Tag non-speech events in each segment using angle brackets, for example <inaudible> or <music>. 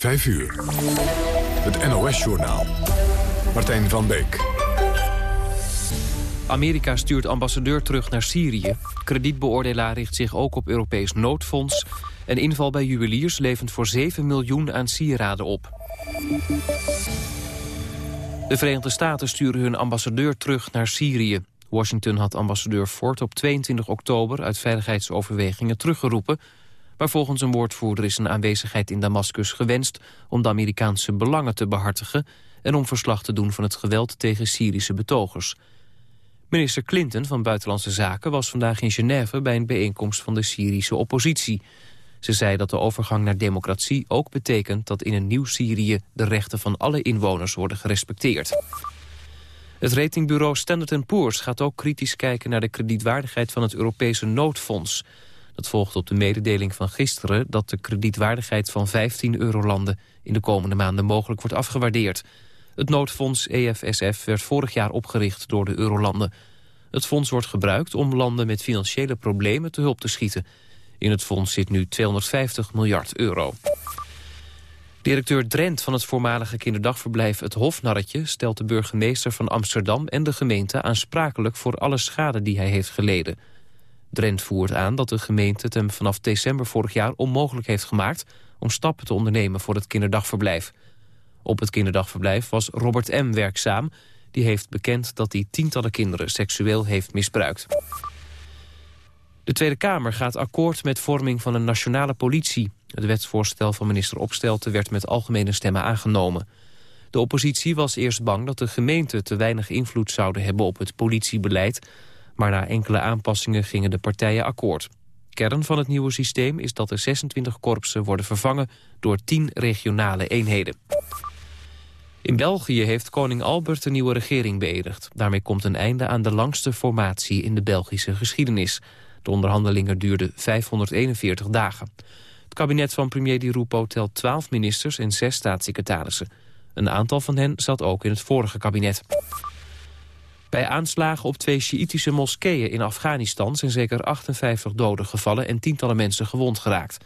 5 uur. Het NOS-journaal. Martijn van Beek. Amerika stuurt ambassadeur terug naar Syrië. Kredietbeoordelaar richt zich ook op Europees noodfonds. En inval bij juweliers levend voor 7 miljoen aan sieraden op. De Verenigde Staten sturen hun ambassadeur terug naar Syrië. Washington had ambassadeur Ford op 22 oktober uit veiligheidsoverwegingen teruggeroepen. Maar volgens een woordvoerder is een aanwezigheid in Damascus gewenst om de Amerikaanse belangen te behartigen en om verslag te doen van het geweld tegen Syrische betogers. Minister Clinton van Buitenlandse Zaken was vandaag in Genève bij een bijeenkomst van de Syrische oppositie. Ze zei dat de overgang naar democratie ook betekent dat in een nieuw Syrië de rechten van alle inwoners worden gerespecteerd. Het ratingbureau Standard Poor's gaat ook kritisch kijken naar de kredietwaardigheid van het Europese noodfonds. Dat volgt op de mededeling van gisteren dat de kredietwaardigheid van 15 eurolanden in de komende maanden mogelijk wordt afgewaardeerd. Het noodfonds EFSF werd vorig jaar opgericht door de eurolanden. Het fonds wordt gebruikt om landen met financiële problemen te hulp te schieten. In het fonds zit nu 250 miljard euro. Directeur Drent van het voormalige kinderdagverblijf Het Hofnarretje... stelt de burgemeester van Amsterdam en de gemeente aansprakelijk... voor alle schade die hij heeft geleden. Drent voert aan dat de gemeente het hem vanaf december vorig jaar onmogelijk heeft gemaakt... om stappen te ondernemen voor het kinderdagverblijf. Op het kinderdagverblijf was Robert M. werkzaam. Die heeft bekend dat hij tientallen kinderen seksueel heeft misbruikt. De Tweede Kamer gaat akkoord met vorming van een nationale politie. Het wetsvoorstel van minister Opstelten werd met algemene stemmen aangenomen. De oppositie was eerst bang dat de gemeenten te weinig invloed zouden hebben op het politiebeleid, maar na enkele aanpassingen gingen de partijen akkoord. Kern van het nieuwe systeem is dat er 26 korpsen worden vervangen door 10 regionale eenheden. In België heeft koning Albert een nieuwe regering beëdigd. Daarmee komt een einde aan de langste formatie in de Belgische geschiedenis. De onderhandelingen duurden 541 dagen. Het kabinet van premier Di Rupo telt 12 ministers en 6 staatssecretarissen. Een aantal van hen zat ook in het vorige kabinet. Bij aanslagen op twee Sjiïtische moskeeën in Afghanistan... zijn zeker 58 doden gevallen en tientallen mensen gewond geraakt.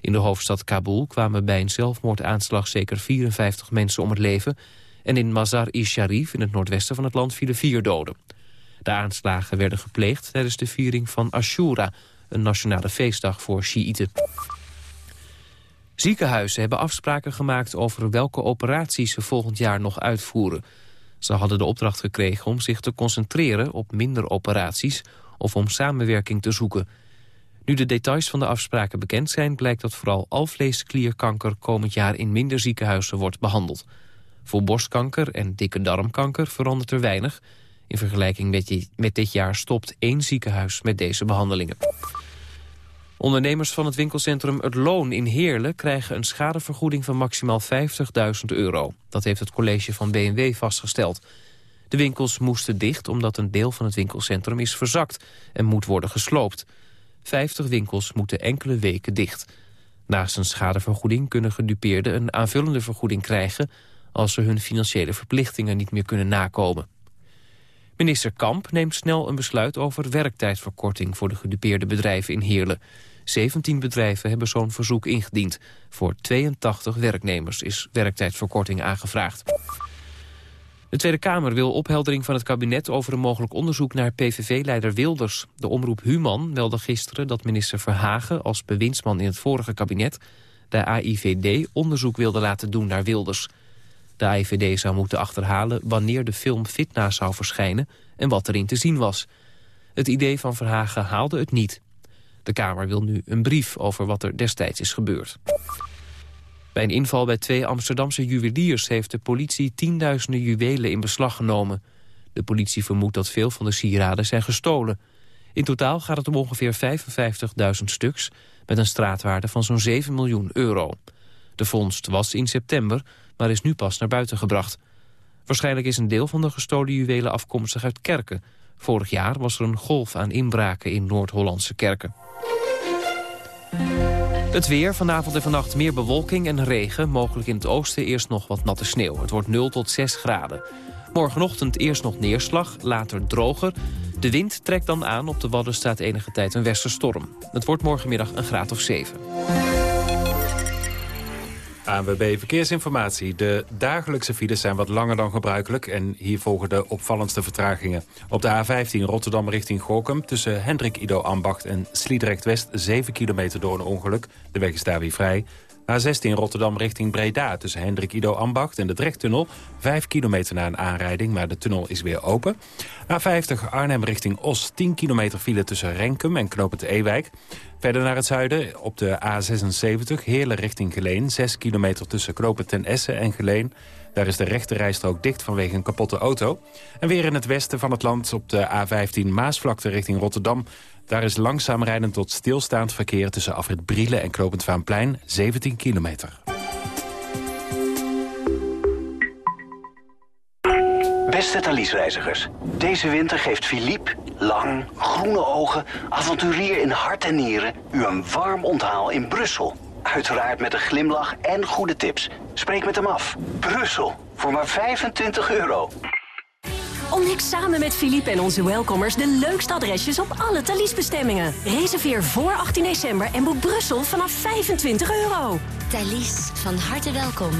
In de hoofdstad Kabul kwamen bij een zelfmoordaanslag zeker 54 mensen om het leven... en in Mazar-i-Sharif in het noordwesten van het land vielen vier doden. De aanslagen werden gepleegd tijdens de viering van Ashura... een nationale feestdag voor Sjiïten. Ziekenhuizen hebben afspraken gemaakt over welke operaties ze volgend jaar nog uitvoeren. Ze hadden de opdracht gekregen om zich te concentreren op minder operaties of om samenwerking te zoeken. Nu de details van de afspraken bekend zijn, blijkt dat vooral alvleesklierkanker komend jaar in minder ziekenhuizen wordt behandeld. Voor borstkanker en dikke darmkanker verandert er weinig. In vergelijking met dit jaar stopt één ziekenhuis met deze behandelingen. Ondernemers van het winkelcentrum Het Loon in Heerlen... krijgen een schadevergoeding van maximaal 50.000 euro. Dat heeft het college van BMW vastgesteld. De winkels moesten dicht omdat een deel van het winkelcentrum is verzakt... en moet worden gesloopt. 50 winkels moeten enkele weken dicht. Naast een schadevergoeding kunnen gedupeerden een aanvullende vergoeding krijgen... als ze hun financiële verplichtingen niet meer kunnen nakomen. Minister Kamp neemt snel een besluit over werktijdverkorting... voor de gedupeerde bedrijven in Heerlen. 17 bedrijven hebben zo'n verzoek ingediend. Voor 82 werknemers is werktijdverkorting aangevraagd. De Tweede Kamer wil opheldering van het kabinet over een mogelijk onderzoek naar PVV-leider Wilders. De omroep Human meldde gisteren dat minister Verhagen als bewindsman in het vorige kabinet de AIVD onderzoek wilde laten doen naar Wilders. De AIVD zou moeten achterhalen wanneer de film Fitna zou verschijnen en wat erin te zien was. Het idee van Verhagen haalde het niet. De Kamer wil nu een brief over wat er destijds is gebeurd. Bij een inval bij twee Amsterdamse juweliers... heeft de politie tienduizenden juwelen in beslag genomen. De politie vermoedt dat veel van de sieraden zijn gestolen. In totaal gaat het om ongeveer 55.000 stuks... met een straatwaarde van zo'n 7 miljoen euro. De vondst was in september, maar is nu pas naar buiten gebracht. Waarschijnlijk is een deel van de gestolen juwelen afkomstig uit kerken. Vorig jaar was er een golf aan inbraken in Noord-Hollandse kerken. Het weer, vanavond en vannacht meer bewolking en regen. Mogelijk in het oosten eerst nog wat natte sneeuw. Het wordt 0 tot 6 graden. Morgenochtend eerst nog neerslag, later droger. De wind trekt dan aan. Op de Wadden staat enige tijd een westerstorm. Het wordt morgenmiddag een graad of 7. ANWB Verkeersinformatie. De dagelijkse files zijn wat langer dan gebruikelijk... en hier volgen de opvallendste vertragingen. Op de A15 Rotterdam richting Gorkum... tussen Hendrik Ido Ambacht en Sliedrecht West... 7 kilometer door een ongeluk. De weg is daar weer vrij. A16 Rotterdam richting Breda tussen Hendrik Ido Ambacht en de Drechttunnel. 5 kilometer na een aanrijding, maar de tunnel is weer open. A50 Arnhem richting Os. 10 kilometer file tussen Renkum en Knopend Ewijk. Verder naar het zuiden op de A76 Heerlen richting Geleen. 6 kilometer tussen Knopend ten Essen en Geleen. Daar is de rechte rijstrook dicht vanwege een kapotte auto. En weer in het westen van het land op de A15 Maasvlakte richting Rotterdam. Daar is langzaam rijdend tot stilstaand verkeer tussen Afrit Brielen en Knopend Vaanplein 17 kilometer. Beste Thalys-reizigers, deze winter geeft Philippe, lang, groene ogen, avonturier in hart en nieren, u een warm onthaal in Brussel. Uiteraard met een glimlach en goede tips. Spreek met hem af. Brussel, voor maar 25 euro. Ontdek samen met Philippe en onze welkomers de leukste adresjes op alle Thalys-bestemmingen. Reserveer voor 18 december en boek Brussel vanaf 25 euro. Thalys, van harte welkom.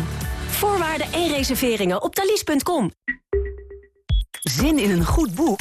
Voorwaarden en reserveringen op thalys.com. Zin in een goed boek?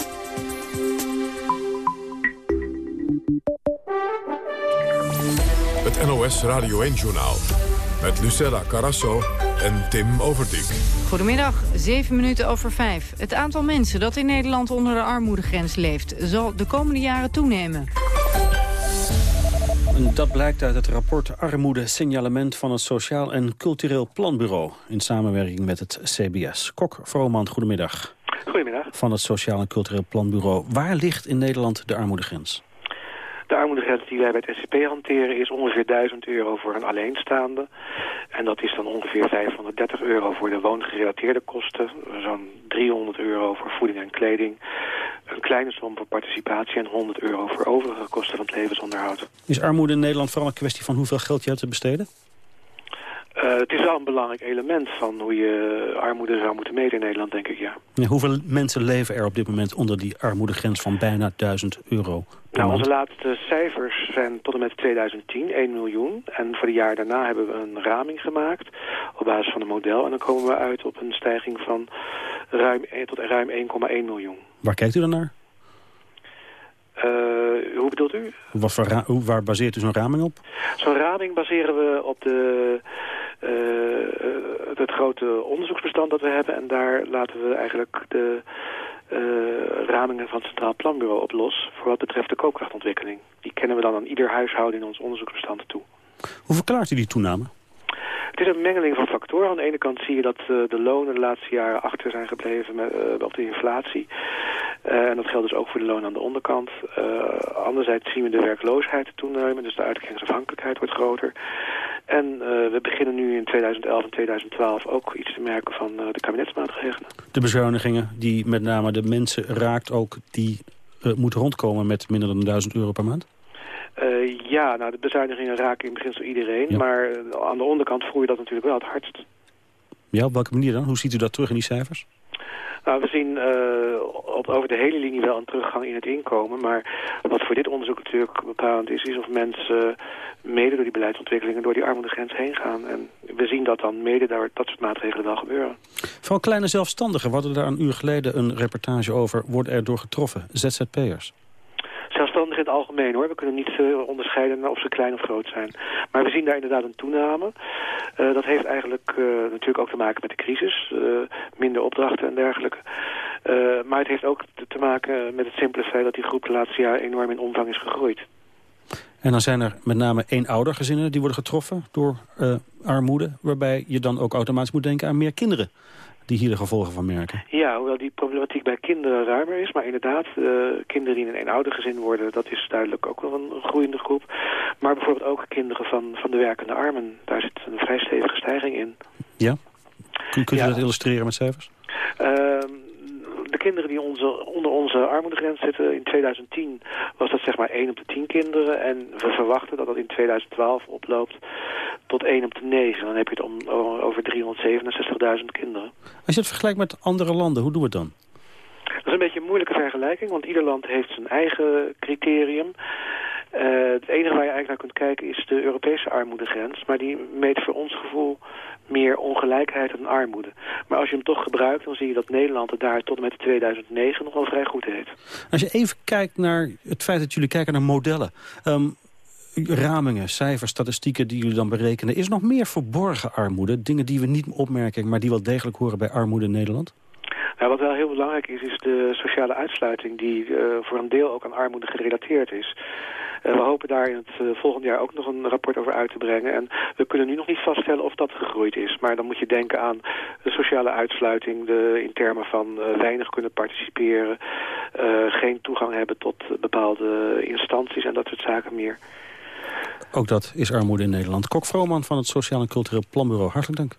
Het NOS Radio 1-journaal. Met Lucella Carasso en Tim Overdijk. Goedemiddag, 7 minuten over 5. Het aantal mensen dat in Nederland onder de armoedegrens leeft... zal de komende jaren toenemen. Dat blijkt uit het rapport Armoede Signalement van het Sociaal en Cultureel Planbureau... in samenwerking met het CBS. Kok Vrooman, goedemiddag. Goedemiddag. Van het Sociaal en Cultureel Planbureau. Waar ligt in Nederland de armoedegrens? De armoedegrens die wij bij het SCP hanteren is ongeveer 1000 euro voor een alleenstaande. En dat is dan ongeveer 530 euro voor de woongerelateerde kosten. Zo'n 300 euro voor voeding en kleding. Een kleine som voor participatie en 100 euro voor overige kosten van het levensonderhoud. Is armoede in Nederland vooral een kwestie van hoeveel geld je hebt te besteden? Uh, het is wel een belangrijk element van hoe je armoede zou moeten meten in Nederland, denk ik, ja. ja hoeveel mensen leven er op dit moment onder die armoedegrens van bijna 1000 euro Nou, maand? onze laatste cijfers zijn tot en met 2010 1 miljoen. En voor de jaar daarna hebben we een raming gemaakt op basis van een model. En dan komen we uit op een stijging van ruim, eh, tot ruim 1,1 miljoen. Waar kijkt u dan naar? Uh, hoe bedoelt u? Wat voor waar baseert u zo'n raming op? Zo'n raming baseren we op de, het grote onderzoeksbestand dat we hebben. En daar laten we eigenlijk de uh, ramingen van het Centraal Planbureau op los... voor wat betreft de koopkrachtontwikkeling. Die kennen we dan aan ieder huishouden in ons onderzoeksbestand toe. Hoe verklaart u die toename? Het is een mengeling van factoren. Aan de ene kant zie je dat uh, de lonen de laatste jaren achter zijn gebleven met, uh, op de inflatie. Uh, en dat geldt dus ook voor de lonen aan de onderkant. anderzijds zien we de werkloosheid toenemen, dus de uitkeringsafhankelijkheid wordt groter. En we beginnen nu in 2011 en 2012 ook iets te merken van de kabinetsmaatregelen. De bezuinigingen die met name de mensen raakt ook, die moeten rondkomen met minder dan 1000 euro per maand? Uh, ja, nou de bezuinigingen raken in beginsel iedereen. Ja. Maar aan de onderkant voel je dat natuurlijk wel het hardst. Ja, op welke manier dan? Hoe ziet u dat terug in die cijfers? Nou, we zien uh, op, over de hele linie wel een teruggang in het inkomen. Maar wat voor dit onderzoek natuurlijk bepalend is... is of mensen uh, mede door die beleidsontwikkelingen... door die armoedegrens heen gaan. En we zien dat dan mede daar dat soort maatregelen wel gebeuren. Vooral kleine zelfstandigen. We hadden daar een uur geleden een reportage over. Worden er door getroffen? ZZP'ers? In het algemeen hoor. We kunnen niet uh, onderscheiden of ze klein of groot zijn. Maar we zien daar inderdaad een toename. Uh, dat heeft eigenlijk uh, natuurlijk ook te maken met de crisis. minder opdrachten en dergelijke. maar het heeft ook te, te maken met het simpele feit dat die groep de laatste jaar enorm in omvang is gegroeid. En dan zijn er met name eenoudergezinnen die worden getroffen door armoede. Waarbij je dan ook automatisch moet denken aan meer kinderen die hier de gevolgen van merken. Ja, hoewel die problematiek bij kinderen ruimer is. Maar inderdaad, uh, kinderen die in een eenoudergezin worden... dat is duidelijk ook wel een groeiende groep. Maar bijvoorbeeld ook kinderen van, van de werkende armen. Daar zit een vrij stevige stijging in. Ja? Kun, kunt u dat illustreren met cijfers? Ehm, de kinderen die onze, onder onze armoedegrens zitten, in 2010 was dat zeg maar 1 op de 10 kinderen. En we verwachten dat dat in 2012 oploopt tot 1 op de 9. Dan heb je het om, over 367.000 kinderen. Als je het vergelijkt met andere landen, hoe doen we het dan? Dat is een beetje een moeilijke vergelijking, want ieder land heeft zijn eigen criterium. Uh, het enige waar je eigenlijk naar kunt kijken is de Europese armoedegrens. Maar die meet voor ons gevoel meer ongelijkheid dan armoede. Maar als je hem toch gebruikt, dan zie je dat Nederland het daar tot en met 2009 nog wel vrij goed heeft. Als je even kijkt naar het feit dat jullie kijken naar modellen... Um, ramingen, cijfers, statistieken die jullie dan berekenen... is nog meer verborgen armoede? Dingen die we niet opmerken, maar die wel degelijk horen bij armoede in Nederland? Wat wel heel belangrijk is, is de sociale uitsluiting... die uh, voor een deel ook aan armoede gerelateerd is. We hopen daar in het uh, volgend jaar ook nog een rapport over uit te brengen. En we kunnen nu nog niet vaststellen of dat gegroeid is. Maar dan moet je denken aan de sociale uitsluiting... De, in termen van weinig kunnen participeren... geen toegang hebben tot bepaalde instanties en dat soort zaken meer. Ook dat is armoede in Nederland. Kok Vrooman van het Sociaal en Cultureel Planbureau. Hartelijk dank.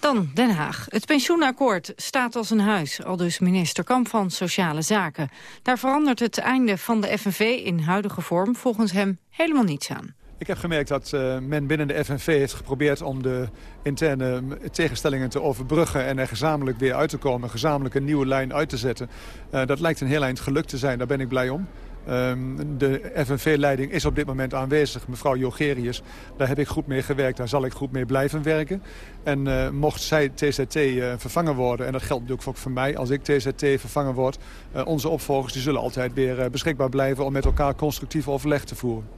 Dan Den Haag. Het pensioenakkoord staat als een huis, al dus minister Kamp van Sociale Zaken. Daar verandert het einde van de FNV in huidige vorm volgens hem helemaal niets aan. Ik heb gemerkt dat uh, men binnen de FNV heeft geprobeerd om de interne tegenstellingen te overbruggen en er gezamenlijk weer uit te komen, gezamenlijk een nieuwe lijn uit te zetten. Uh, dat lijkt een heel eind gelukt te zijn, daar ben ik blij om. Um, de FNV-leiding is op dit moment aanwezig, mevrouw Jogerius. Daar heb ik goed mee gewerkt, daar zal ik goed mee blijven werken. En uh, mocht zij TZT uh, vervangen worden, en dat geldt natuurlijk ook voor mij als ik TZT vervangen word... Uh, onze opvolgers die zullen altijd weer beschikbaar blijven om met elkaar constructief overleg te voeren.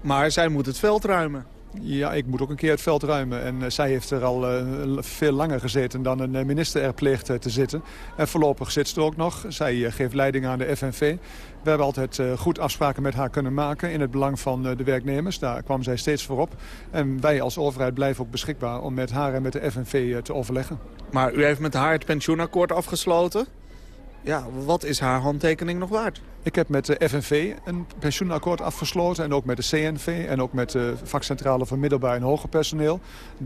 Maar zij moet het veld ruimen. Ja, ik moet ook een keer het veld ruimen. En uh, zij heeft er al uh, veel langer gezeten dan een minister er pleegt te zitten. En voorlopig zit ze er ook nog. Zij geeft leiding aan de FNV. We hebben altijd goed afspraken met haar kunnen maken in het belang van de werknemers. Daar kwam zij steeds voor op. En wij als overheid blijven ook beschikbaar om met haar en met de FNV te overleggen. Maar u heeft met haar het pensioenakkoord afgesloten? Ja, wat is haar handtekening nog waard? Ik heb met de FNV een pensioenakkoord afgesloten. En ook met de CNV en ook met de vakcentrale voor middelbaar en hoger personeel.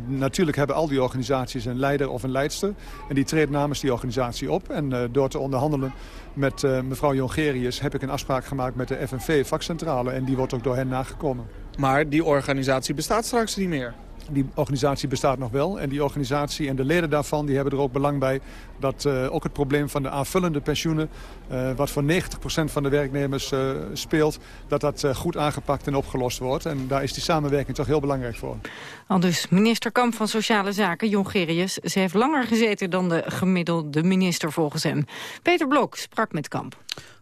Natuurlijk hebben al die organisaties een leider of een leidster. En die treedt namens die organisatie op. En uh, door te onderhandelen met uh, mevrouw Jongerius heb ik een afspraak gemaakt met de FNV vakcentrale. En die wordt ook door hen nagekomen. Maar die organisatie bestaat straks niet meer? Die organisatie bestaat nog wel. En die organisatie en de leden daarvan die hebben er ook belang bij... dat uh, ook het probleem van de aanvullende pensioenen... Uh, wat voor 90% van de werknemers uh, speelt... dat dat goed aangepakt en opgelost wordt. En daar is die samenwerking toch heel belangrijk voor. Al dus minister Kamp van Sociale Zaken, Jongerius. Ze heeft langer gezeten dan de gemiddelde minister volgens hem. Peter Blok sprak met Kamp.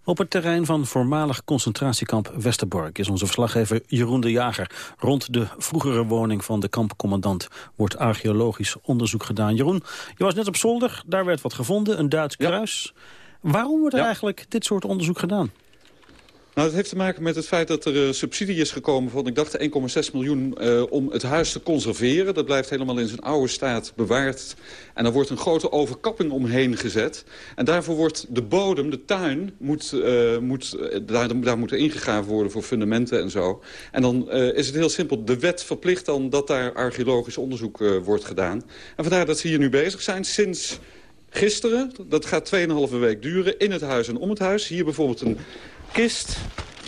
Op het terrein van voormalig concentratiekamp Westerbork is onze verslaggever Jeroen de Jager. Rond de vroegere woning van de kampcommandant wordt archeologisch onderzoek gedaan. Jeroen, je was net op zolder, daar werd wat gevonden, een Duits kruis. Waarom wordt er eigenlijk dit soort onderzoek gedaan? Nou, dat heeft te maken met het feit dat er uh, subsidie is gekomen van, ik dacht, 1,6 miljoen uh, om het huis te conserveren. Dat blijft helemaal in zijn oude staat bewaard. En er wordt een grote overkapping omheen gezet. En daarvoor wordt de bodem, de tuin, moet, uh, moet, daar, daar moet ingegraven worden voor fundamenten en zo. En dan is het heel simpel. De wet verplicht dan dat daar archeologisch onderzoek wordt gedaan. En vandaar dat ze hier nu bezig zijn sinds... Gisteren, dat gaat 2,5 week duren, in het huis en om het huis. Hier bijvoorbeeld een kist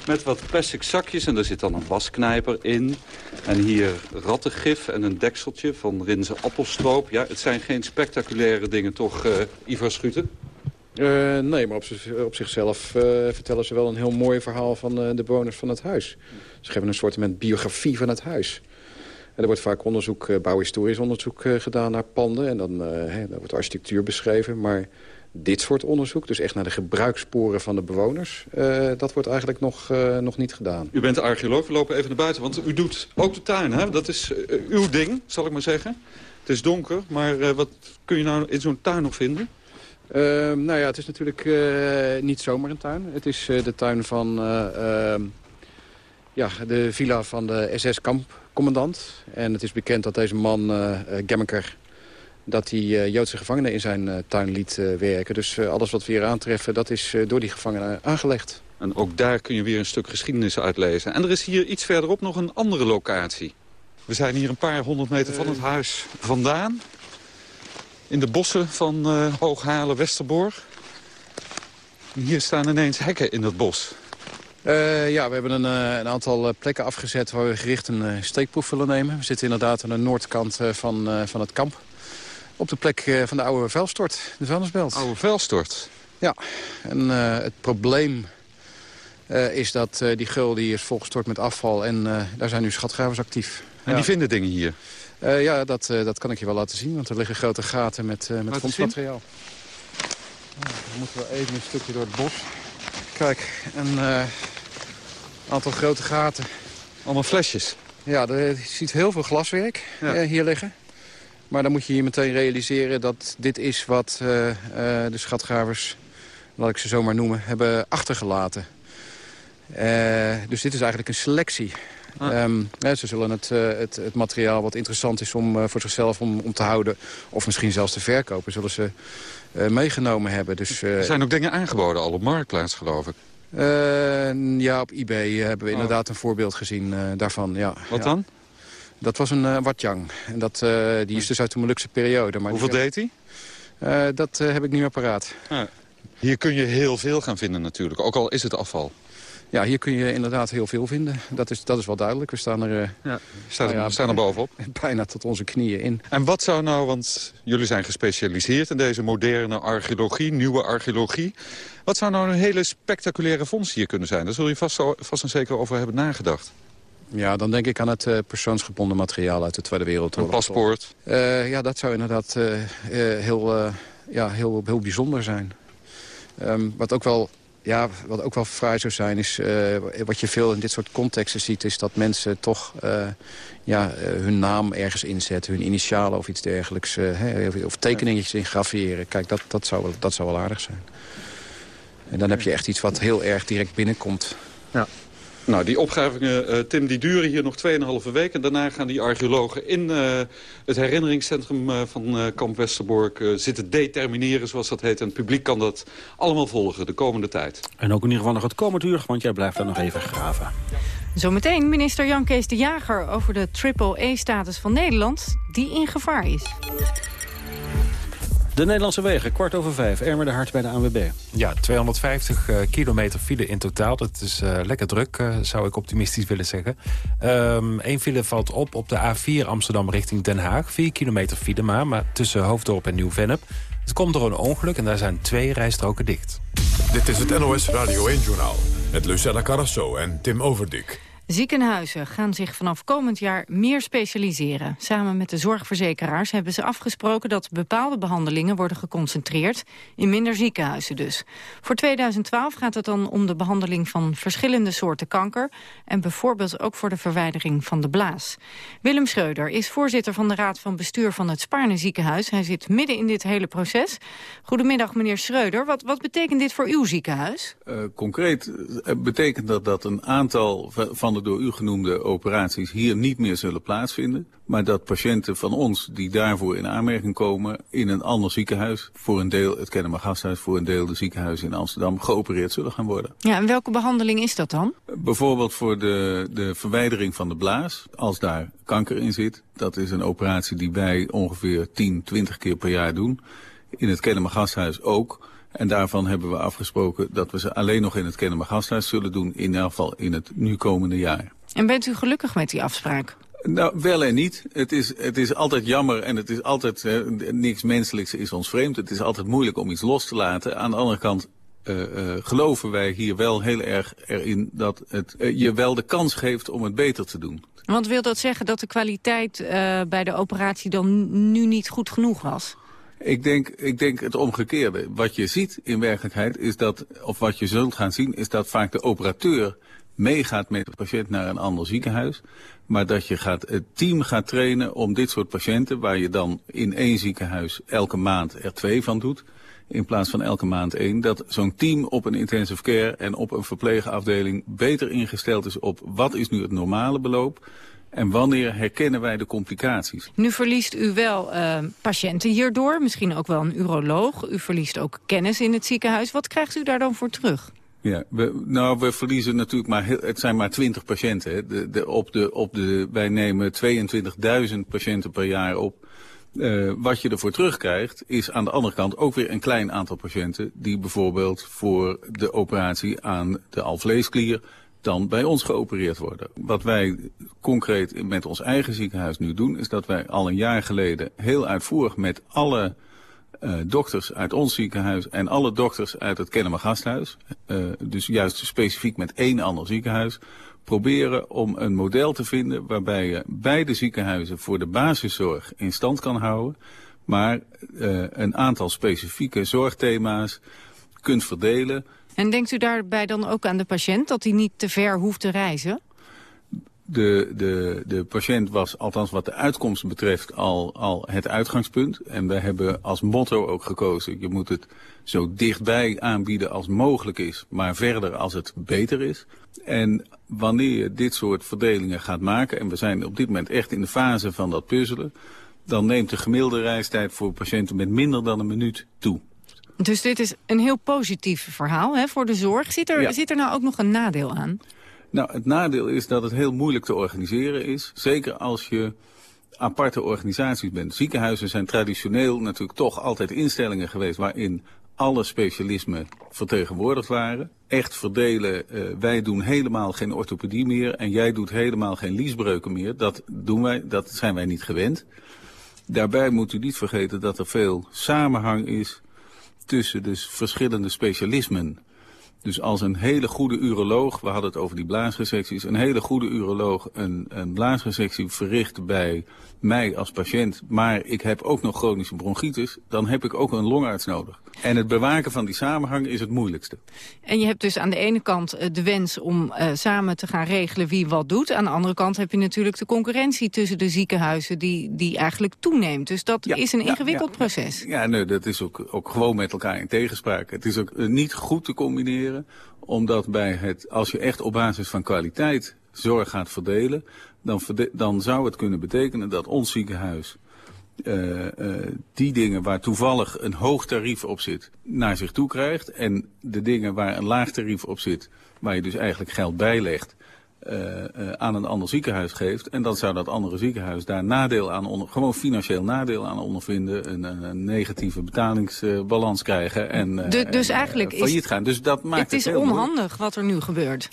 met wat plastic zakjes. En daar zit dan een wasknijper in. En hier rattengif en een dekseltje van Rinse appelstroop. Ja, het zijn geen spectaculaire dingen toch, uh, Ivar? Uh, nee, maar op, op zichzelf uh, vertellen ze wel een heel mooi verhaal van de bewoners van het huis. Ze geven een soort biografie van het huis. Er wordt vaak onderzoek, bouwhistorisch onderzoek gedaan naar panden. En dan hè, daar wordt architectuur beschreven. Maar dit soort onderzoek, dus echt naar de gebruikssporen van de bewoners... Uh, dat wordt eigenlijk nog, uh, nog niet gedaan. U bent archeoloog, we lopen even naar buiten, want u doet ook de tuin, hè? Dat is uh, uw ding, zal ik maar zeggen. Het is donker, maar wat kun je nou in zo'n tuin nog vinden? Ehm, nou ja, het is natuurlijk niet zomaar een tuin. Het is de tuin van ehm, ja, de villa van de SS-kampcommandant. En het is bekend dat deze man, Gemmeker dat hij Joodse gevangenen in zijn tuin liet werken. Dus alles wat we hier aantreffen, dat is door die gevangenen aangelegd. En ook daar kun je weer een stuk geschiedenis uitlezen. En er is hier iets verderop nog een andere locatie. We zijn hier een paar honderd meter van het huis vandaan. In de bossen van uh, Hooghalen, Westerborg. En hier staan ineens hekken in het bos. Uh, ja, we hebben een, uh, een, aantal plekken afgezet waar we gericht een steekproef willen nemen. We zitten inderdaad aan de noordkant van, van het kamp. Op de plek van de oude vuilstort, de vuilnisbelt. Oude vuilstort? Ja, en het probleem is dat die gul die is volgestort met afval en daar zijn nu schatgravers actief. En die vinden dingen hier? Uh, ja, dat, uh, dat kan ik je wel laten zien, want er liggen grote gaten met, uh, met fondsmateriaal. Oh, dan moeten we even een stukje door het bos. Kijk, een aantal grote gaten. Allemaal flesjes? Ja, je ziet heel veel glaswerk hier liggen. Maar dan moet je hier meteen realiseren dat dit is wat de schatgravers, laat ik ze zo maar noemen, hebben achtergelaten. dus dit is eigenlijk een selectie. Ah. Ehm, ze zullen het, uh, het, het, materiaal wat interessant is om, uh, voor zichzelf om, om te houden... of misschien zelfs te verkopen, zullen ze meegenomen hebben. Dus, er zijn ook dingen aangeboden al op Marktplaats, geloof ik. ja, op eBay hebben we oh. inderdaad een voorbeeld gezien daarvan. Ja, wat ja. dan? Dat was een Watjang. En dat, die is dus uit de Molukse periode. Maar Hoeveel deed hij? dat heb ik niet meer paraat. Ah. Hier kun je heel veel gaan vinden natuurlijk, ook al is het afval. Ja, hier kun je inderdaad heel veel vinden. Dat is, dat is wel duidelijk. We staan er, uh, ja, staan, er, nou staan er bovenop. <laughs> Bijna tot onze knieën in. En wat zou nou, want jullie zijn gespecialiseerd in deze moderne archeologie, nieuwe archeologie. Wat zou nou een hele spectaculaire vondst hier kunnen zijn? Daar zul je vast, vast en zeker over hebben nagedacht. Ja, dan denk ik aan het uh, persoonsgebonden materiaal uit de Tweede Wereldoorlog. Een paspoort? Uh, ja, dat zou inderdaad uh, heel, ja, heel, heel bijzonder zijn. Um, wat ook wel ja, wat ook wel fraai zou zijn is... Uh, wat je veel in dit soort contexten ziet... is dat mensen toch uh, ja, uh, hun naam ergens inzetten. Hun initialen of iets dergelijks. Hè, of tekeningetjes in graveren. Kijk, dat, dat, zou, wel, dat zou wel aardig zijn. En dan heb je echt iets wat heel erg direct binnenkomt. Ja. Nou, die opgravingen, uh, Tim, die duren hier nog 2,5 weken. En daarna gaan die archeologen in uh, het herinneringscentrum uh, van Kamp Westerbork zitten determineren, zoals dat heet. En het publiek kan dat allemaal volgen de komende tijd. En ook in ieder geval nog het komend uur, want jij blijft daar nog even graven. Zometeen minister Jan Kees de Jager over de triple-E-status van Nederland, die in gevaar is. De Nederlandse wegen, kwart over vijf. Ermer de Hart bij de ANWB. Ja, 250 uh, eh, kilometer file in totaal. Dat is uh, lekker druk, uh, zou ik optimistisch willen zeggen. Eén um, file valt op op de A4 Amsterdam richting Den Haag. 4 kilometer file maar, maar tussen Hoofddorp en Nieuw-Vennep. Het komt door een ongeluk en daar zijn twee rijstroken dicht. Dit is het NOS Radio 1-journaal. Met Lucella Carrasso en Tim Overdik. Ziekenhuizen gaan zich vanaf komend jaar meer specialiseren. Samen met de zorgverzekeraars hebben ze afgesproken dat bepaalde behandelingen worden geconcentreerd, in minder ziekenhuizen dus. Voor 2012 gaat het dan om de behandeling van verschillende soorten kanker en bijvoorbeeld ook voor de verwijdering van de blaas. Willem Schreuder is voorzitter van de Raad van Bestuur van het Spaarne Ziekenhuis. Hij zit midden in dit hele proces. Goedemiddag meneer Schreuder, wat, wat betekent dit voor uw ziekenhuis? Uh, concreet uh, betekent dat dat een aantal van de door u genoemde operaties hier niet meer zullen plaatsvinden. Maar dat patiënten van ons die daarvoor in aanmerking komen in een ander ziekenhuis, voor een deel het Kennemer Gasthuis, voor een deel de ziekenhuizen in Amsterdam, geopereerd zullen gaan worden. Ja, en welke behandeling is dat dan? Bijvoorbeeld voor de, de verwijdering van de blaas, als daar kanker in zit. Dat is een operatie die wij ongeveer 10, 20 keer per jaar doen. In het Kennemer Gasthuis ook. En daarvan hebben we afgesproken dat we ze alleen nog in het Kennemer Gasthuis zullen doen. In elk geval in het nu komende jaar. En bent u gelukkig met die afspraak? Nou, wel en niet. Het is, het is altijd jammer en het is altijd, hè, niks menselijks is ons vreemd. Het is altijd moeilijk om iets los te laten. Aan de andere kant uh, uh, geloven wij hier wel heel erg erin dat het uh, je wel de kans geeft om het beter te doen. Want wil dat zeggen dat de kwaliteit bij de operatie dan nu niet goed genoeg was? Ik denk, ik denk het omgekeerde. Wat je ziet in werkelijkheid is dat, of wat je zult gaan zien, is dat vaak de operateur meegaat met de patiënt naar een ander ziekenhuis. Maar dat je gaat, het team gaat trainen om dit soort patiënten, waar je dan in één ziekenhuis elke maand er twee van doet, in plaats van elke maand één, dat zo'n team op een intensive care en op een verpleegafdeling beter ingesteld is op wat is nu het normale beloop En wanneer herkennen wij de complicaties? Nu verliest u wel uh, patiënten hierdoor, misschien ook wel een uroloog. U verliest ook kennis in het ziekenhuis. Wat krijgt u daar dan voor terug? Ja, we, nou, we verliezen natuurlijk maar, heel, het zijn maar 20 patiënten. Hè. De, de, op de, op de, wij nemen 22.000 patiënten per jaar op. Uh, wat je ervoor terugkrijgt is aan de andere kant ook weer een klein aantal patiënten... die bijvoorbeeld voor de operatie aan de alvleesklier dan bij ons geopereerd worden. Wat wij concreet met ons eigen ziekenhuis nu doen... is dat wij al een jaar geleden heel uitvoerig met alle uh, dokters uit ons ziekenhuis... en alle dokters uit het Kennemer Gasthuis... Uh, dus juist specifiek met één ander ziekenhuis... proberen om een model te vinden waarbij je beide ziekenhuizen... voor de basiszorg in stand kan houden... maar uh, een aantal specifieke zorgthema's kunt verdelen en denkt u daarbij dan ook aan de patiënt, dat hij niet te ver hoeft te reizen? De, de, de patiënt was, althans wat de uitkomst betreft, al, al het uitgangspunt. En wij hebben als motto ook gekozen, je moet het zo dichtbij aanbieden als mogelijk is, maar verder als het beter is. En wanneer je dit soort verdelingen gaat maken, en we zijn op dit moment echt in de fase van dat puzzelen, dan neemt de gemiddelde reistijd voor patiënten met minder dan een minuut toe. Dus dit is een heel positief verhaal hè, voor de zorg. Zit er, Ja. zit er nou ook nog een nadeel aan? Nou, het nadeel is dat het heel moeilijk te organiseren is. Zeker als je aparte organisaties bent. Ziekenhuizen zijn traditioneel natuurlijk toch altijd instellingen geweest... waarin alle specialismen vertegenwoordigd waren. Echt verdelen, eh, wij doen helemaal geen orthopedie meer... en jij doet helemaal geen liesbreuken meer. Dat, doen wij, dat zijn wij niet gewend. Daarbij moet u niet vergeten dat er veel samenhang is tussen dus verschillende specialismen. Dus als een hele goede uroloog, we hadden het over die blaasresecties, een hele goede uroloog een, een blaasresectie verricht bij mij als patiënt, maar ik heb ook nog chronische bronchitis, dan heb ik ook een longarts nodig. En het bewaken van die samenhang is het moeilijkste. En je hebt dus aan de ene kant eh, de wens om uh, samen te gaan regelen wie wat doet. Aan de andere kant heb je natuurlijk de concurrentie tussen de ziekenhuizen die, die eigenlijk toeneemt. Dus dat ja, is een ingewikkeld ja, proces. Ja, nee, dat is ook, ook gewoon met elkaar in tegenspraak. Het is ook uh, niet goed te combineren, omdat bij het, als je echt op basis van kwaliteit zorg gaat verdelen, dan, dan zou het kunnen betekenen dat ons ziekenhuis uh, uh, die dingen waar toevallig een hoog tarief op zit, naar zich toe krijgt. En de dingen waar een laag tarief op zit, waar je dus eigenlijk geld bijlegt, uh, aan een ander ziekenhuis geeft. En dan zou dat andere ziekenhuis daar nadeel aan onder, gewoon financieel nadeel aan ondervinden. Een, een, negatieve betalingsbalans krijgen en, de, dus eigenlijk failliet is, gaan. Dus dat maakt het is het onhandig moeilijk. wat er nu gebeurt.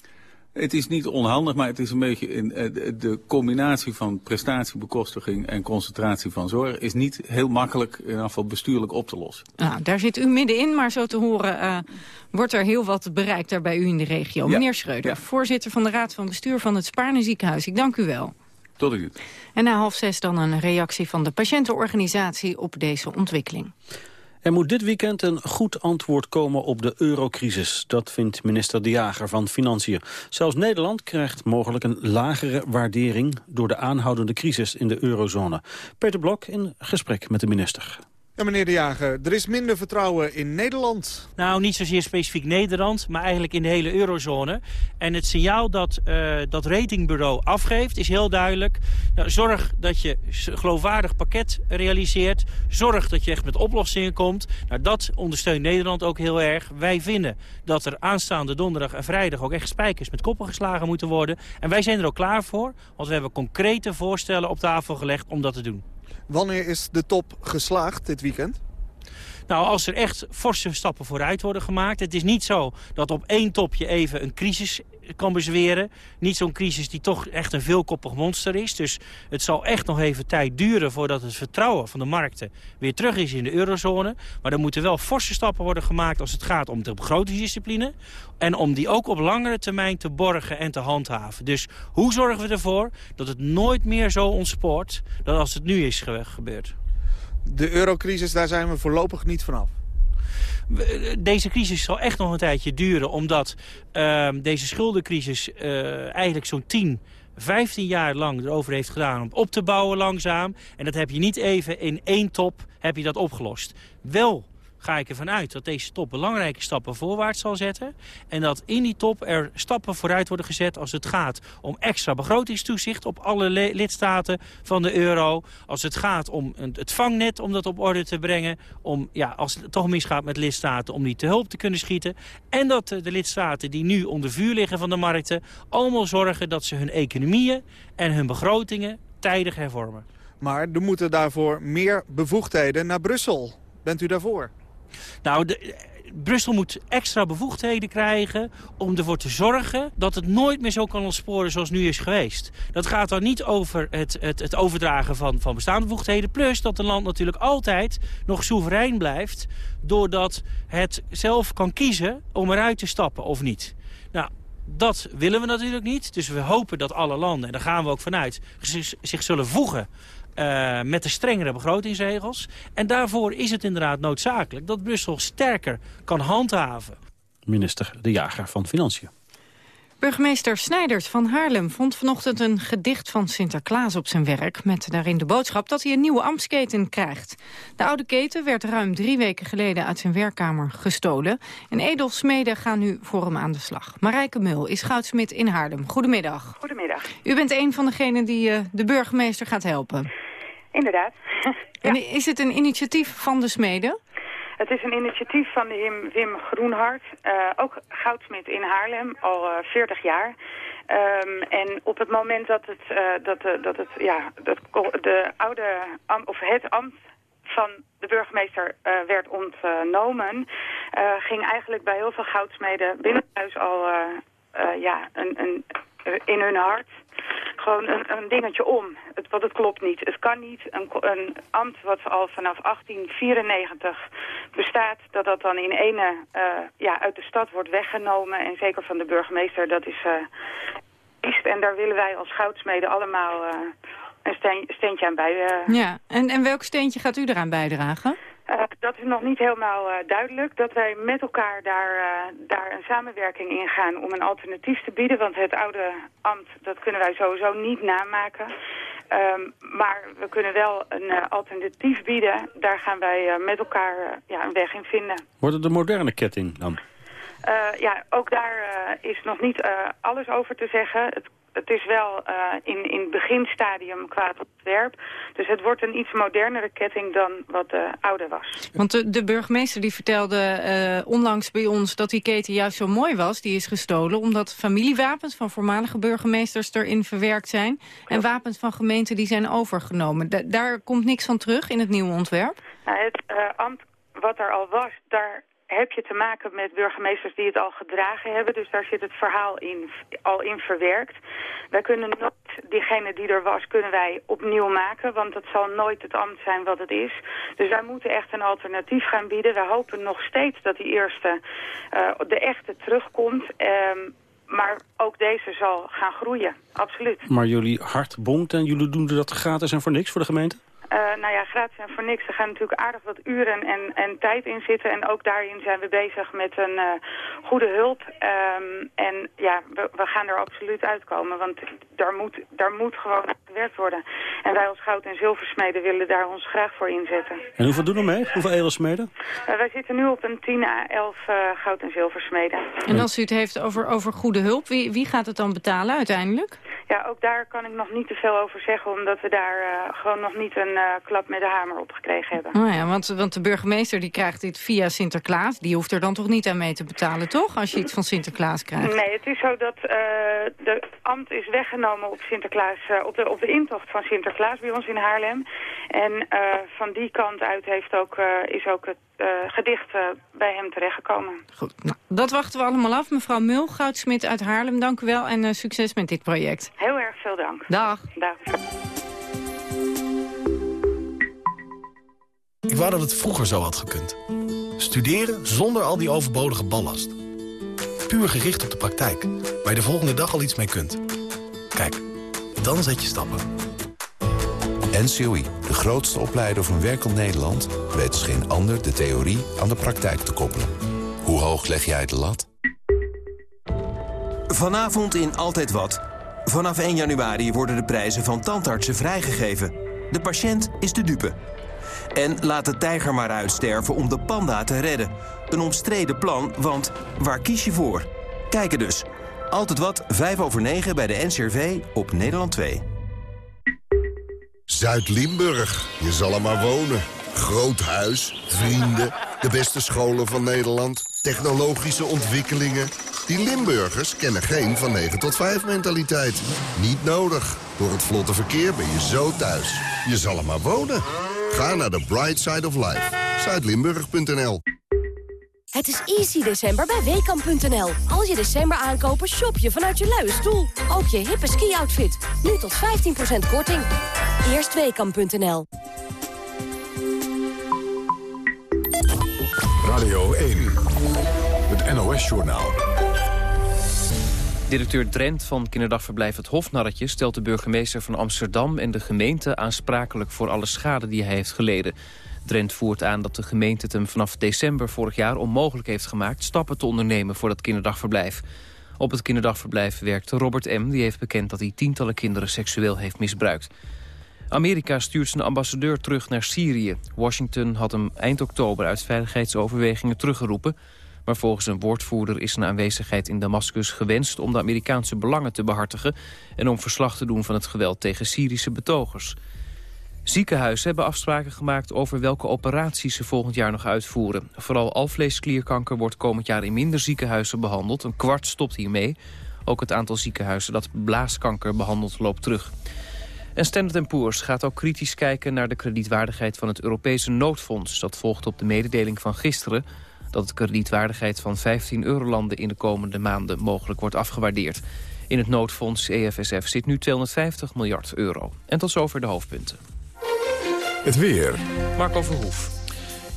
Het is niet onhandig, maar het is een beetje in de, de combinatie van prestatiebekostiging en concentratie van zorg is niet heel makkelijk in afval bestuurlijk op te lossen. Nou, daar zit u middenin, maar zo te horen uh, wordt er heel wat bereikt daar bij u in de regio. Ja. Meneer Schreuder, Ja. voorzitter van de Raad van Bestuur van het Spaarne Ziekenhuis. Ik dank u wel. Tot u. En na half zes dan een reactie van de patiëntenorganisatie op deze ontwikkeling. Er moet dit weekend een goed antwoord komen op de eurocrisis. Dat vindt minister De Jager van Financiën. Zelfs Nederland krijgt mogelijk een lagere waardering... door de aanhoudende crisis in de eurozone. Peter Blok in gesprek met de minister. Meneer De Jager, er is minder vertrouwen in Nederland. Nou, niet zozeer specifiek Nederland, maar eigenlijk in de hele eurozone. En het signaal dat uh, dat ratingbureau afgeeft is heel duidelijk. Nou, zorg dat je een geloofwaardig pakket realiseert. Zorg dat je echt met oplossingen komt. Nou, dat ondersteunt Nederland ook heel erg. Wij vinden dat er aanstaande donderdag en vrijdag ook echt spijkers met koppen geslagen moeten worden. En wij zijn er ook klaar voor, want we hebben concrete voorstellen op tafel gelegd om dat te doen. Wanneer is de top geslaagd dit weekend? Nou, als er echt forse stappen vooruit worden gemaakt. Het is niet zo dat op één topje even een crisis kan bezweren. Niet zo'n crisis die toch echt een veelkoppig monster is. Dus het zal echt nog even tijd duren voordat het vertrouwen van de markten weer terug is in de eurozone. Maar er moeten wel forse stappen worden gemaakt als het gaat om de begrotingsdiscipline. En om die ook op langere termijn te borgen en te handhaven. Dus hoe zorgen we ervoor dat het nooit meer zo ontspoort dan als het nu is gebeurd? De eurocrisis, daar zijn we voorlopig niet vanaf. Deze crisis zal echt nog een tijdje duren, omdat uh, deze schuldencrisis uh, eigenlijk zo'n 10, 15 jaar lang erover heeft gedaan om op te bouwen langzaam. En dat heb je niet even in één top heb je dat opgelost. Wel ga ik ervan uit dat deze top belangrijke stappen voorwaarts zal zetten. En dat in die top er stappen vooruit worden gezet als het gaat om extra begrotingstoezicht op alle lidstaten van de euro. Als het gaat om het vangnet om dat op orde te brengen. Om, ja, als het toch misgaat met lidstaten, om die te hulp te kunnen schieten. En dat de lidstaten die nu onder vuur liggen van de markten... allemaal zorgen dat ze hun economieën en hun begrotingen tijdig hervormen. Maar er moeten daarvoor meer bevoegdheden naar Brussel. Bent u daarvoor? Nou, Brussel moet extra bevoegdheden krijgen om ervoor te zorgen dat het nooit meer zo kan ontsporen zoals nu is geweest. Dat gaat dan niet over het, het, het overdragen van, van bestaande bevoegdheden. Plus dat een land natuurlijk altijd nog soeverein blijft doordat het zelf kan kiezen om eruit te stappen of niet. Nou, dat willen we natuurlijk niet. Dus we hopen dat alle landen, en daar gaan we ook vanuit, zich zullen voegen uh, met de strengere begrotingsregels. En daarvoor is het inderdaad noodzakelijk dat Brussel sterker kan handhaven. Minister De Jager van Financiën. Burgemeester Snijders van Haarlem vond vanochtend een gedicht van Sinterklaas op zijn werk... met daarin de boodschap dat hij een nieuwe ambtsketen krijgt. De oude keten werd ruim drie weken geleden uit zijn werkkamer gestolen... en edelsmeden gaan nu voor hem aan de slag. Marijke Mul is goudsmid in Haarlem. Goedemiddag. Goedemiddag. U bent een van degenen die uh, de burgemeester gaat helpen. Inderdaad. ja. En is het een initiatief van de smeden? Het is een initiatief van Wim, Wim Groenhart, uh, ook goudsmid in Haarlem, al uh, 40 jaar. Um, en op het moment dat het, uh, dat, dat het, ja, de oude, of het ambt van de burgemeester werd ontnomen, ging eigenlijk bij heel veel goudsmeden binnen huis al ja, een, een, in hun hart gewoon een, een dingetje om. Het, want het klopt niet. Het kan niet een, een ambt wat al vanaf 1894 bestaat... dat dat dan in ene uh, ja, uit de stad wordt weggenomen. En zeker van de burgemeester, dat is... Uh, en daar willen wij als goudsmeden allemaal uh, een steen, steentje aan bij. Ja, en, en welk steentje gaat u eraan bijdragen? Uh, dat is nog niet helemaal uh, duidelijk. Dat wij met elkaar daar, uh, daar een samenwerking in gaan om een alternatief te bieden. Want het oude ambt, dat kunnen wij sowieso niet namaken. Um, maar we kunnen wel een alternatief bieden. Daar gaan wij met elkaar ja, een weg in vinden. Wordt het de moderne ketting dan? ja, ook daar is nog niet alles over te zeggen. Het het is wel uh, in, in het beginstadium qua ontwerp. Dus het wordt een iets modernere ketting dan wat de oude was. Want de, de burgemeester die vertelde uh, onlangs bij ons dat die keten juist zo mooi was. Die is gestolen omdat familiewapens van voormalige burgemeesters erin verwerkt zijn. En wapens van gemeenten die zijn overgenomen. Da daar komt niks van terug in het nieuwe ontwerp? Nou, het uh, ambt wat er al was, daar heb je te maken met burgemeesters die het al gedragen hebben. Dus daar zit het verhaal in, al in verwerkt. Wij kunnen nooit, diegene die er was, kunnen wij opnieuw maken. Want het zal nooit het ambt zijn wat het is. Dus wij moeten echt een alternatief gaan bieden. We hopen nog steeds dat die eerste, uh, de echte terugkomt. Um, maar ook deze zal gaan groeien, absoluut. Maar jullie hart bonkt en jullie doen dat gratis en voor niks voor de gemeente? Uh, nou ja, gratis en voor niks. Er gaan natuurlijk aardig wat uren en, en tijd in zitten. En ook daarin zijn we bezig met een uh, goede hulp. Um, en ja, we, we, gaan er absoluut uitkomen. Want daar moet, daar moet gewoon aan gewerkt worden. En wij als goud- en zilversmeden willen daar ons graag voor inzetten. En hoeveel doen er mee? Hoeveel edelsmeden? Uh, wij zitten nu op een 10 à 11 goud- en zilversmeden. En als u het heeft over, over goede hulp, wie, wie gaat het dan betalen uiteindelijk? Ja, ook daar kan ik nog niet te veel over zeggen, omdat we daar uh, gewoon nog niet een klap met de hamer op gekregen hebben. Oh ja, want, want de burgemeester die krijgt dit via Sinterklaas. Die hoeft er dan toch niet aan mee te betalen, toch? Als je iets van Sinterklaas krijgt. Nee, het is zo dat uh, de ambt is weggenomen op, Sinterklaas, op, de, op de intocht van Sinterklaas bij ons in Haarlem. En van die kant uit heeft ook, is ook het gedicht bij hem terechtgekomen. Goed, nou, dat wachten we allemaal af. Mevrouw Mul, Goudsmit uit Haarlem, dank u wel en succes met dit project. Heel erg veel dank. Dag. Dag. Ik wou dat het vroeger zo had gekund. Studeren zonder al die overbodige ballast. Puur gericht op de praktijk, waar je de volgende dag al iets mee kunt. Kijk, dan zet je stappen. NCOI, de grootste opleider van werkend Nederland... weet als geen ander de theorie aan de praktijk te koppelen. Hoe hoog leg jij de lat? Vanavond in Altijd Wat. Vanaf 1 januari worden de prijzen van tandartsen vrijgegeven. De patiënt is de dupe. En laat de tijger maar uitsterven om de panda te redden. Een omstreden plan, want waar kies je voor? Kijken dus. Altijd wat, 5 over 9 bij de NCRV op Nederland 2. Zuid-Limburg, je zal er maar wonen. Groot huis, vrienden, de beste scholen van Nederland, technologische ontwikkelingen. Die Limburgers kennen geen van 9 tot 5 mentaliteit. Niet nodig. Door het vlotte verkeer ben je zo thuis. Je zal er maar wonen. Ga naar de Bright Side of Life. Zuidlimburg.nl Het is easy december bij WKAM.nl. Als je december aankopen, shop je vanuit je luie stoel. Ook je hippe ski-outfit. Nu tot 15% korting. Eerst WKAM.nl. Radio 1. Het NOS-journaal. Directeur Drent van kinderdagverblijf Het Hofnarretje... stelt de burgemeester van Amsterdam en de gemeente aansprakelijk... voor alle schade die hij heeft geleden. Drent voert aan dat de gemeente het hem vanaf december vorig jaar... onmogelijk heeft gemaakt stappen te ondernemen voor dat kinderdagverblijf. Op het kinderdagverblijf werkt Robert M. Die heeft bekend dat hij tientallen kinderen seksueel heeft misbruikt. Amerika stuurt zijn ambassadeur terug naar Syrië. Washington had hem eind oktober uit veiligheidsoverwegingen teruggeroepen... maar volgens een woordvoerder is zijn aanwezigheid in Damascus gewenst... om de Amerikaanse belangen te behartigen... en om verslag te doen van het geweld tegen Syrische betogers. Ziekenhuizen hebben afspraken gemaakt over welke operaties ze volgend jaar nog uitvoeren. Vooral alvleesklierkanker wordt komend jaar in minder ziekenhuizen behandeld. Een kwart stopt hiermee. Ook het aantal ziekenhuizen dat blaaskanker behandelt loopt terug. En Standard Poor's gaat ook kritisch kijken naar de kredietwaardigheid van het Europese noodfonds. Dat volgt op de mededeling van gisteren dat de kredietwaardigheid van 15 eurolanden in de komende maanden mogelijk wordt afgewaardeerd. In het noodfonds EFSF zit nu 250 miljard euro. En tot zover de hoofdpunten. Het weer. Marco Verhoef.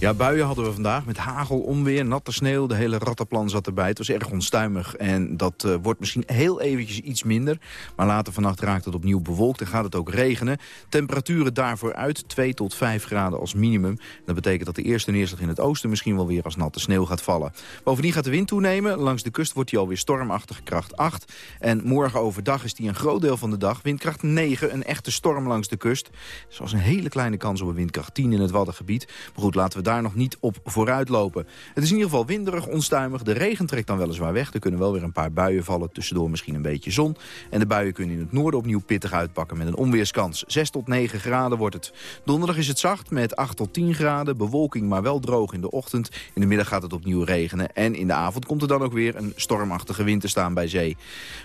Ja, buien hadden we vandaag met hagel, onweer, natte sneeuw. De hele rattenplan zat erbij. Het was erg onstuimig en dat uh, wordt misschien heel eventjes iets minder. Maar later vannacht raakt het opnieuw bewolkt en gaat het ook regenen. Temperaturen daarvoor uit 2 tot 5 graden als minimum. Dat betekent dat de eerste neerslag in het oosten misschien wel weer als natte sneeuw gaat vallen. Bovendien gaat de wind toenemen. Langs de kust wordt hij alweer stormachtig kracht 8. En morgen overdag is die een groot deel van de dag windkracht 9. Een echte storm langs de kust. Zoals een hele kleine kans op een windkracht 10 in het Waddengebied. Maar goed, laten we daar nog niet op vooruit lopen. Het is in ieder geval winderig, onstuimig. De regen trekt dan weliswaar weg. Er kunnen wel weer een paar buien vallen. Tussendoor misschien een beetje zon. En de buien kunnen in het noorden opnieuw pittig uitpakken met een onweerskans. 6 tot 9 graden wordt het. Donderdag is het zacht met 8 tot 10 graden. Bewolking, maar wel droog in de ochtend. In de middag gaat het opnieuw regenen. En in de avond komt er dan ook weer een stormachtige wind te staan bij zee.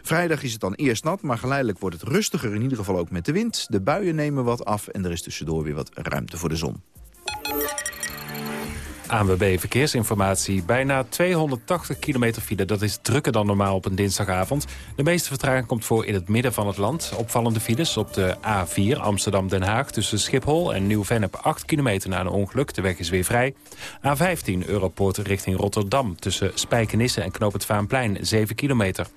Vrijdag is het dan eerst nat, maar geleidelijk wordt het rustiger. In ieder geval ook met de wind. De buien nemen wat af en er is tussendoor weer wat ruimte voor de zon. ANWB Verkeersinformatie. Bijna 280 kilometer file. Dat is drukker dan normaal op een dinsdagavond. De meeste vertraging komt voor in het midden van het land. Opvallende files op de A4 Amsterdam-Den Haag... tussen Schiphol en Nieuw-Vennep 8 kilometer na een ongeluk. De weg is weer vrij. A15 Europoort richting Rotterdam... tussen Spijkenisse en Knoop het Vaanplein 7 kilometer.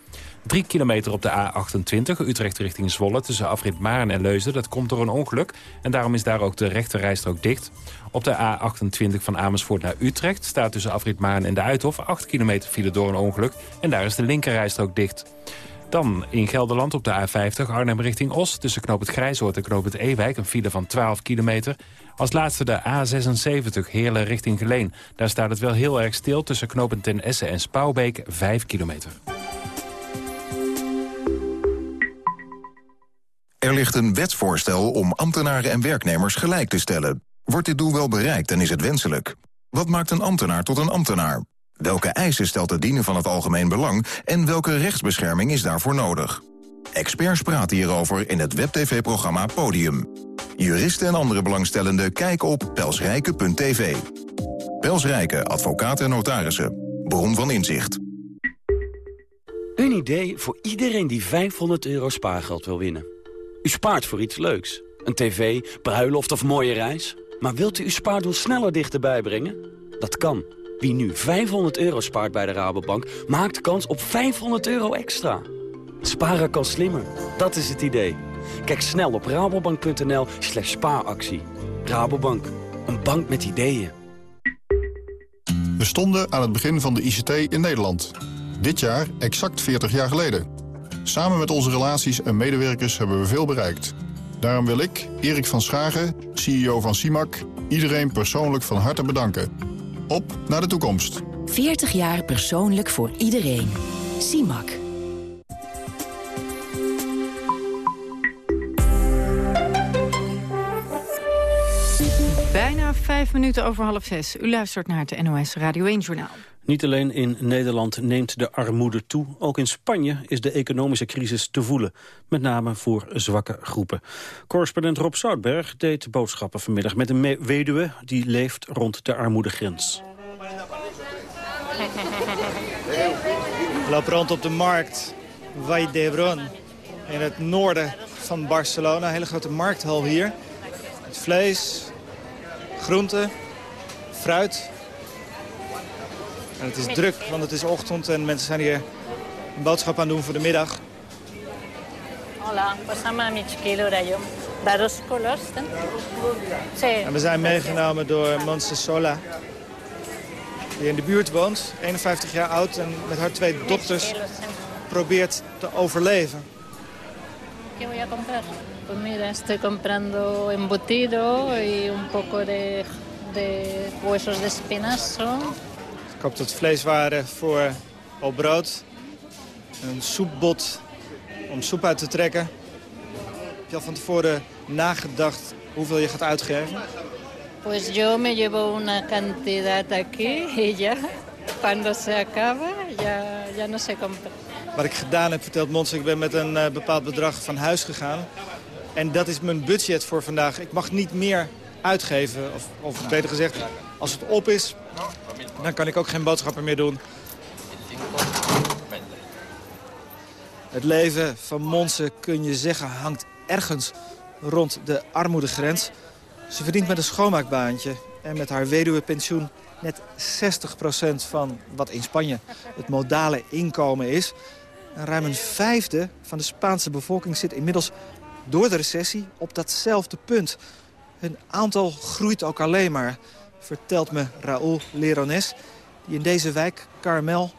3 kilometer op de A28, Utrecht richting Zwolle... tussen Afrit Maren en Leuzen. Dat komt door een ongeluk. En daarom is daar ook de rechterrijstrook dicht. Op de A28 van Amersfoort naar Utrecht... staat tussen Afrit Maren en de Uithof 8 kilometer file door een ongeluk. En daar is de linkerrijstrook dicht. Dan in Gelderland op de A50 Arnhem richting Os... tussen Knoop het Grijzoord en Knoop het Ewijk... een file van 12 kilometer. Als laatste de A76 Heerlen richting Geleen. Daar staat het wel heel erg stil tussen Knoop ten Essen en Spouwbeek 5 kilometer. Er ligt een wetsvoorstel om ambtenaren en werknemers gelijk te stellen. Wordt dit doel wel bereikt en is het wenselijk? Wat maakt een ambtenaar tot een ambtenaar? Welke eisen stelt het dienen van het algemeen belang... en welke rechtsbescherming is daarvoor nodig? Experts praten hierover in het WebTV-programma Podium. Juristen en andere belangstellenden kijken op pelsrijke.tv. Pelsrijke, advocaten en notarissen. Bron van inzicht. Een idee voor iedereen die 500 euro spaargeld wil winnen. U spaart voor iets leuks. Een tv, bruiloft of mooie reis. Maar wilt u uw spaardoel sneller dichterbij brengen? Dat kan. Wie nu 500 euro spaart bij de Rabobank, maakt kans op 500 euro extra. Sparen kan slimmer. Dat is het idee. Kijk snel op rabobank.nl slash spaaractie. Rabobank, een bank met ideeën. We stonden aan het begin van de ICT in Nederland. Dit jaar exact 40 jaar geleden. Samen met onze relaties en medewerkers hebben we veel bereikt. Daarom wil ik, Erik van Schagen, CEO van CIMAC, iedereen persoonlijk van harte bedanken. Op naar de toekomst. 40 jaar persoonlijk voor iedereen. CIMAC. Bijna vijf minuten over half zes. U luistert naar het NOS Radio 1-journaal. Niet alleen in Nederland neemt de armoede toe. Ook in Spanje is de economische crisis te voelen. Met name voor zwakke groepen. Correspondent Rob Zoutberg deed boodschappen vanmiddag... met een weduwe die leeft rond de armoedegrens. Loop rond op de markt Vall d'Hebron in het noorden van Barcelona. Een hele grote markthal hier. Vlees, groenten, fruit. En het is druk, want het is ochtend en mensen zijn hier een boodschap aan doen voor de middag. Hola, rayo. Daros colors, En we zijn meegenomen door Monse Sola. Die in de buurt woont, 51 jaar oud en met haar twee dochters probeert te overleven. ¿Qué voy a comprar? Pues mira, estoy comprando embutido y un poco de, de huesos de espinazo. Ik koop wat vleeswaren voor op brood. Een soepbot om soep uit te trekken. Heb je al van tevoren nagedacht hoeveel je gaat uitgeven? Pues yo me llevo una cantidad aquí y ya cuando se acaba ya, ya no se compra. Wat ik gedaan heb, vertelt Mons, ik ben met een uh, bepaald bedrag van huis gegaan. En dat is mijn budget voor vandaag. Ik mag niet meer uitgeven. Of, of beter gezegd, als het op is, dan kan ik ook geen boodschappen meer doen. Het leven van Monse, kun je zeggen, hangt ergens rond de armoedegrens. Ze verdient met een schoonmaakbaantje en met haar weduwepensioen net 60% van wat in Spanje het modale inkomen is. En ruim een vijfde van de Spaanse bevolking zit inmiddels door de recessie op datzelfde punt. Hun aantal groeit ook alleen maar, vertelt me Raúl Lerones... die in deze wijk, Carmel,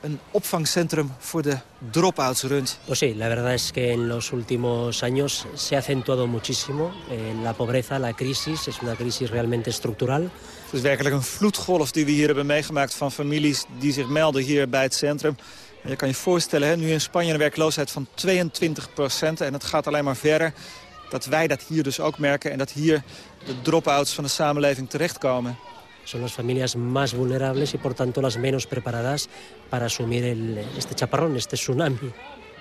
een opvangcentrum voor de dropouts runt. Pues sí, la verdad es que en los últimos años se ha acentuado muchísimo. Eh, la pobreza, la crisis, es una crisis realmente estructural. Het is werkelijk een vloedgolf die we hier hebben meegemaakt van families die zich melden hier bij het centrum. En je kan je voorstellen, hè, nu in Spanje een werkloosheid van 22 procent en het gaat alleen maar verder. Dat wij dat hier dus ook merken en dat hier de dropouts van de samenleving terechtkomen. Son las familias más vulnerables y por tanto las menos preparadas para asumir el, este chaparrón, este tsunami.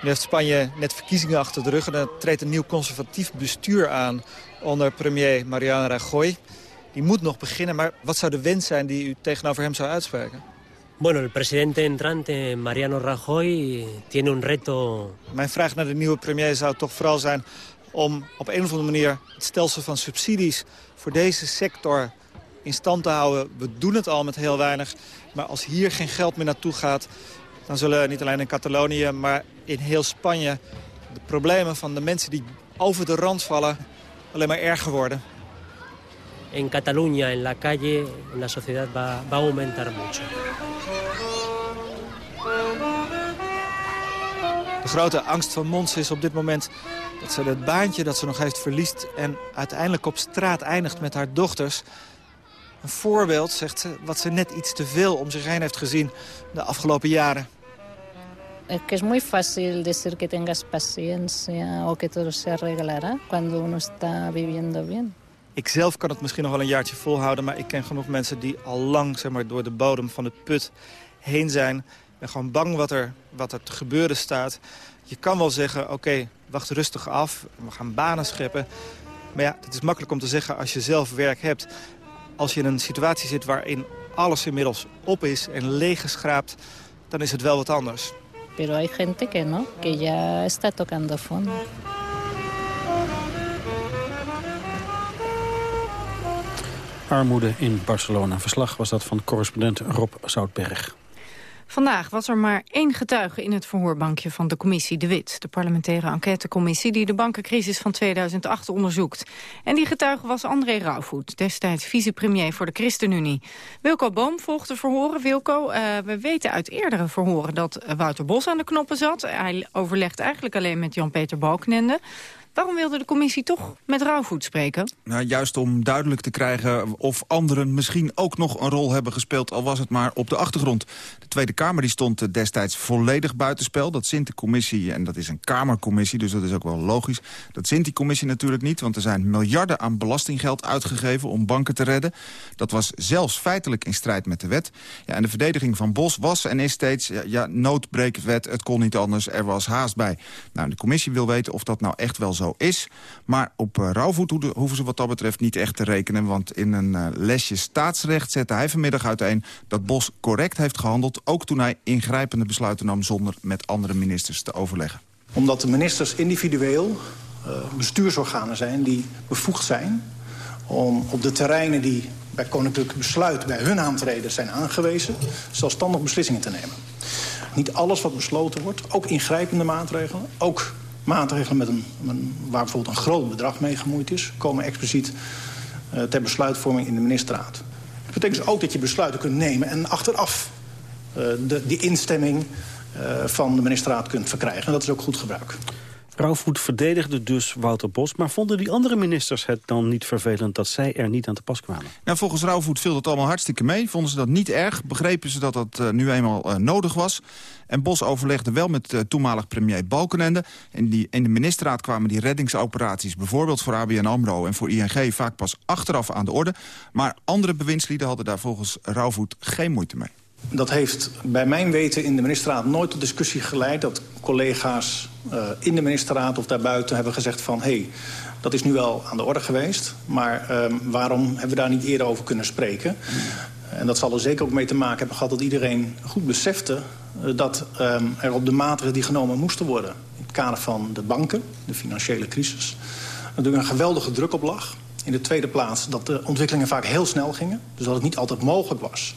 Nu heeft Spanje net verkiezingen achter de rug en er treedt een nieuw conservatief bestuur aan onder premier Mariano Rajoy. Die moet nog beginnen, maar wat zou de wens zijn die u tegenover hem zou uitspreken? Bueno, el presidente entrante, Mariano Rajoy, tiene un reto... Mijn vraag naar de nieuwe premier zou toch vooral zijn om op een of andere manier het stelsel van subsidies voor deze sector in stand te houden. We doen het al met heel weinig, maar als hier geen geld meer naartoe gaat... dan zullen niet alleen in Catalonië, maar in heel Spanje... de problemen van de mensen die over de rand vallen alleen maar erger worden. En Catalunya, en la calle, la sociedad va, va a aumentar mucho. De grote angst van Mons is op dit moment dat ze het baantje dat ze nog heeft verliest... en uiteindelijk op straat eindigt met haar dochters. Een voorbeeld, zegt ze, wat ze net iets te veel om zich heen heeft gezien de afgelopen jaren. Es que es muy fácil decir que tengas paciencia o que todo se arreglará cuando uno está viviendo bien. Ik zelf kan het misschien nog wel een jaartje volhouden... maar ik ken genoeg mensen die al lang zeg maar, door de bodem van de put heen zijn. Ben gewoon bang wat er, wat er te gebeuren staat. Je kan wel zeggen, oké, wacht rustig af. We gaan banen scheppen. Maar ja, het is makkelijk om te zeggen als je zelf werk hebt. Als je in een situatie zit waarin alles inmiddels op is en leeggeschraapt... dan is het wel wat anders. Pero hay gente que no, que ya está tocando fondo. Armoede in Barcelona. Verslag was dat van correspondent Rob Zoutberg. Vandaag was er maar één getuige in het verhoorbankje van de commissie De Wit. De parlementaire enquêtecommissie die de bankencrisis van 2008 onderzoekt. En die getuige was André Rauwvoet, destijds vicepremier voor de ChristenUnie. Wilco Boom volgde verhoren. Wilco, uh, we weten uit eerdere verhoren dat Wouter Bos aan de knoppen zat. Hij overlegt eigenlijk alleen met Jan-Peter Balkenende. Waarom wilde de commissie toch met Rauwvoet spreken? Nou, juist om duidelijk te krijgen of anderen misschien ook nog een rol hebben gespeeld... al was het maar op de achtergrond. De Tweede Kamer die stond destijds volledig buitenspel. Dat zint de commissie, en dat is een Kamercommissie, dus dat is ook wel logisch. Dat zint die commissie natuurlijk niet, want er zijn miljarden aan belastinggeld uitgegeven... om banken te redden. Dat was zelfs feitelijk in strijd met de wet. Ja, en de verdediging van Bos was en is steeds... ja, ja noodbreekwet, het kon niet anders, er was haast bij. Nou, de commissie wil weten of dat nou echt wel zo is. Maar op uh, rouwvoet hoeven ze wat dat betreft niet echt te rekenen... want in een uh, lesje staatsrecht zette hij vanmiddag uiteen... dat Bos correct heeft gehandeld... ook toen hij ingrijpende besluiten nam zonder met andere ministers te overleggen. Omdat de ministers individueel uh, bestuursorganen zijn die bevoegd zijn... om op de terreinen die bij koninklijk besluit bij hun aantreden zijn aangewezen... zelfstandig beslissingen te nemen. Niet alles wat besloten wordt, ook ingrijpende maatregelen... ook maatregelen met een, waar bijvoorbeeld een groot bedrag mee gemoeid is... komen expliciet uh, ter besluitvorming in de ministerraad. Dat betekent dus ook dat je besluiten kunt nemen en achteraf uh, de, die instemming uh, van de ministerraad kunt verkrijgen. En dat is ook goed gebruik. Rauwvoet verdedigde dus Wouter Bos. Maar vonden die andere ministers het dan niet vervelend dat zij er niet aan te pas kwamen? Nou, volgens Rauwvoet viel dat allemaal hartstikke mee. Vonden ze dat niet erg. Begrepen ze dat dat uh, nu eenmaal uh, nodig was. En Bos overlegde wel met uh, toenmalig premier Balkenende. En die, in de ministerraad kwamen die reddingsoperaties... bijvoorbeeld voor ABN AMRO en voor ING vaak pas achteraf aan de orde. Maar andere bewindslieden hadden daar volgens Rauwvoet geen moeite mee. Dat heeft bij mijn weten in de ministerraad nooit tot discussie geleid... dat collega's uh, in de ministerraad of daarbuiten hebben gezegd van... hé, hey, dat is nu wel aan de orde geweest, maar uh, waarom hebben we daar niet eerder over kunnen spreken? En dat zal er zeker ook mee te maken hebben gehad dat iedereen goed besefte... Uh, dat um, er op de maatregelen die genomen moesten worden... in het kader van de banken, de financiële crisis... natuurlijk een geweldige druk op lag. In de tweede plaats dat de ontwikkelingen vaak heel snel gingen. Dus dat het niet altijd mogelijk was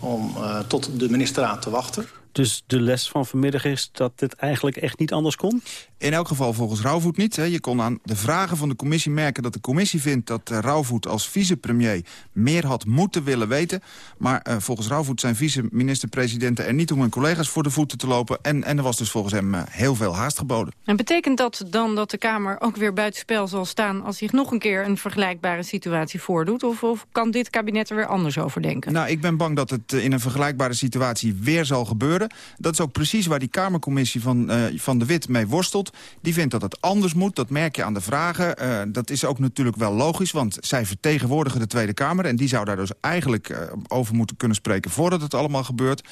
om uh, tot de ministerraad te wachten. Dus de les van vanmiddag is dat het eigenlijk echt niet anders kon? In elk geval volgens Rauwvoet niet. Hè. Je kon aan de vragen van de commissie merken dat de commissie vindt... dat uh, Rauwvoet als vicepremier meer had moeten willen weten. Maar uh, volgens Rauwvoet zijn vice-minister-presidenten er niet om hun collega's voor de voeten te lopen. En, en er was dus volgens hem uh, heel veel haast geboden. En betekent dat dan dat de Kamer ook weer buitenspel zal staan... als zich nog een keer een vergelijkbare situatie voordoet? Of, of kan dit kabinet er weer anders over denken? Nou, ik ben bang dat het in een vergelijkbare situatie weer zal gebeuren. Dat is ook precies waar die Kamercommissie van, van de Wit mee worstelt. Die vindt dat het anders moet, dat merk je aan de vragen. Uh, dat is ook natuurlijk wel logisch, want zij vertegenwoordigen de Tweede Kamer... en die zou daar dus eigenlijk uh, over moeten kunnen spreken voordat het allemaal gebeurt.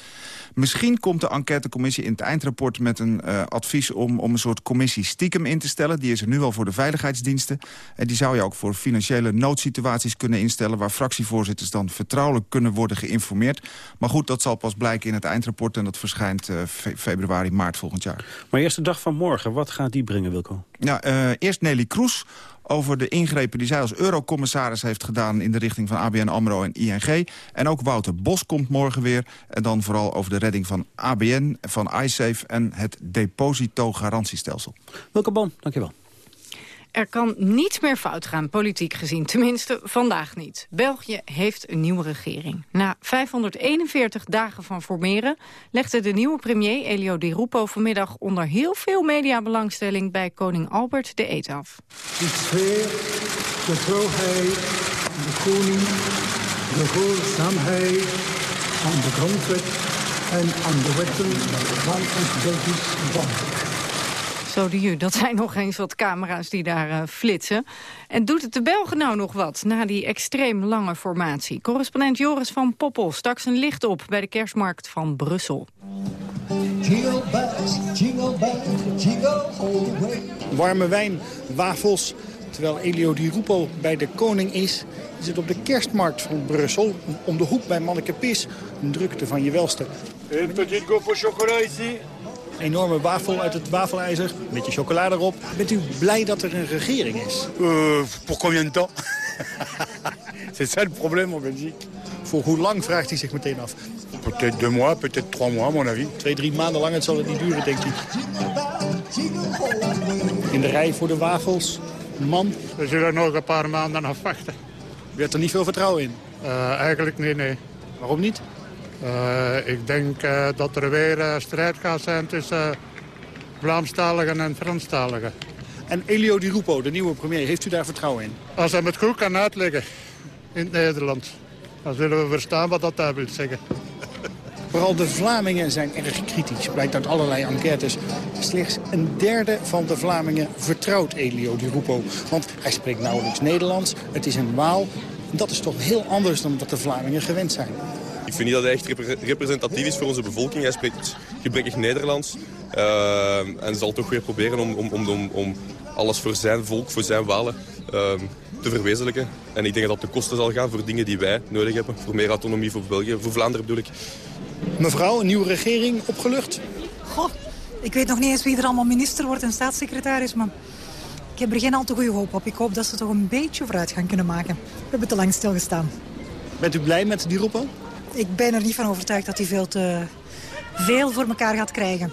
Misschien komt de enquêtecommissie in het eindrapport met een advies... Om, om een soort commissie stiekem in te stellen. Die is er nu al voor de veiligheidsdiensten. En die zou je ook voor financiële noodsituaties kunnen instellen... waar fractievoorzitters dan vertrouwelijk kunnen worden geïnformeerd. Maar goed, dat zal pas blijken in het eindrapport... en dat verschijnt fe februari, maart volgend jaar. Maar eerst de dag van morgen, wat gaat die brengen, Wilco? Nou, uh, eerst Nelly Kroes over de ingrepen die zij als eurocommissaris heeft gedaan... in de richting van ABN AMRO en ING. En ook Wouter Bos komt morgen weer. En dan vooral over de redding van ABN, van iSafe... en het depositogarantiestelsel. Welke Boom, dankjewel. Er kan niets meer fout gaan, politiek gezien. Tenminste, vandaag niet. België heeft een nieuwe regering. Na 541 dagen van formeren legde de nieuwe premier Elio Di Rupo vanmiddag onder heel veel mediabelangstelling bij koning Albert de eet af. Ik zweer de aan de koning, de gehoorzaamheid aan de grondwet en aan de wetten van het Belgisch. Zo de ju, dat zijn nog eens wat camera's die daar uh, flitsen. En doet het de Belgen nou nog wat, na die extreem lange formatie? Correspondent Joris van Poppel stak zijn licht op bij de kerstmarkt van Brussel. Jingle bells, jingle bells, jingle all the way. Warme wijn, wafels, terwijl Elio Di Rupo bij de koning is... is het op de kerstmarkt van Brussel, om de hoek bij Manneke Pis... een drukte van je welste. Een petit go voor chocola ici enorme wafel uit het wafelijzer, een beetje chocolade erop. Bent u blij dat er een regering is? Uh, pour combien de temps <laughs> C'est ça le problème en Belgique. Voor hoe lang vraagt hij zich meteen af? Peut-être deux mois, peut-être trois mois, à mon avis. Twee, drie maanden lang, het zal het niet duren, denkt hij. In de rij voor de wafels, een man. We zullen nog een paar maanden afwachten. U hebt er niet veel vertrouwen in? Uh, eigenlijk nee, nee. Waarom niet? Uh, ik denk uh, dat er weer uh, strijd gaat zijn tussen Vlaamstaligen en Franstaligen. En Elio Di Rupo, de nieuwe premier, heeft u daar vertrouwen in? Als hij het goed kan uitleggen in het Nederlands, dan zullen we verstaan wat dat daar wil zeggen. Vooral de Vlamingen zijn erg kritisch, blijkt uit allerlei enquêtes. Slechts een derde van de Vlamingen vertrouwt Elio Di Rupo. Want hij spreekt nauwelijks Nederlands, het is een Waal. Dat is toch heel anders dan wat de Vlamingen gewend zijn. Ik vind niet dat hij echt representatief is voor onze bevolking. Hij spreekt gebrekkig Nederlands. Uh, en zal toch weer proberen om, om, om, om, alles voor zijn volk, voor zijn Walen uh, te verwezenlijken. En ik denk dat dat de kosten zal gaan voor dingen die wij nodig hebben. Voor meer autonomie voor België, voor Vlaanderen bedoel ik. Mevrouw, een nieuwe regering opgelucht? Goh, ik weet nog niet eens wie er allemaal minister wordt en staatssecretaris, maar ik heb er geen al te goede hoop op. Ik hoop dat ze toch een beetje vooruitgang kunnen maken. We hebben te lang stilgestaan. Bent u blij met die roepen? Ik ben er niet van overtuigd dat hij veel te veel voor elkaar gaat krijgen.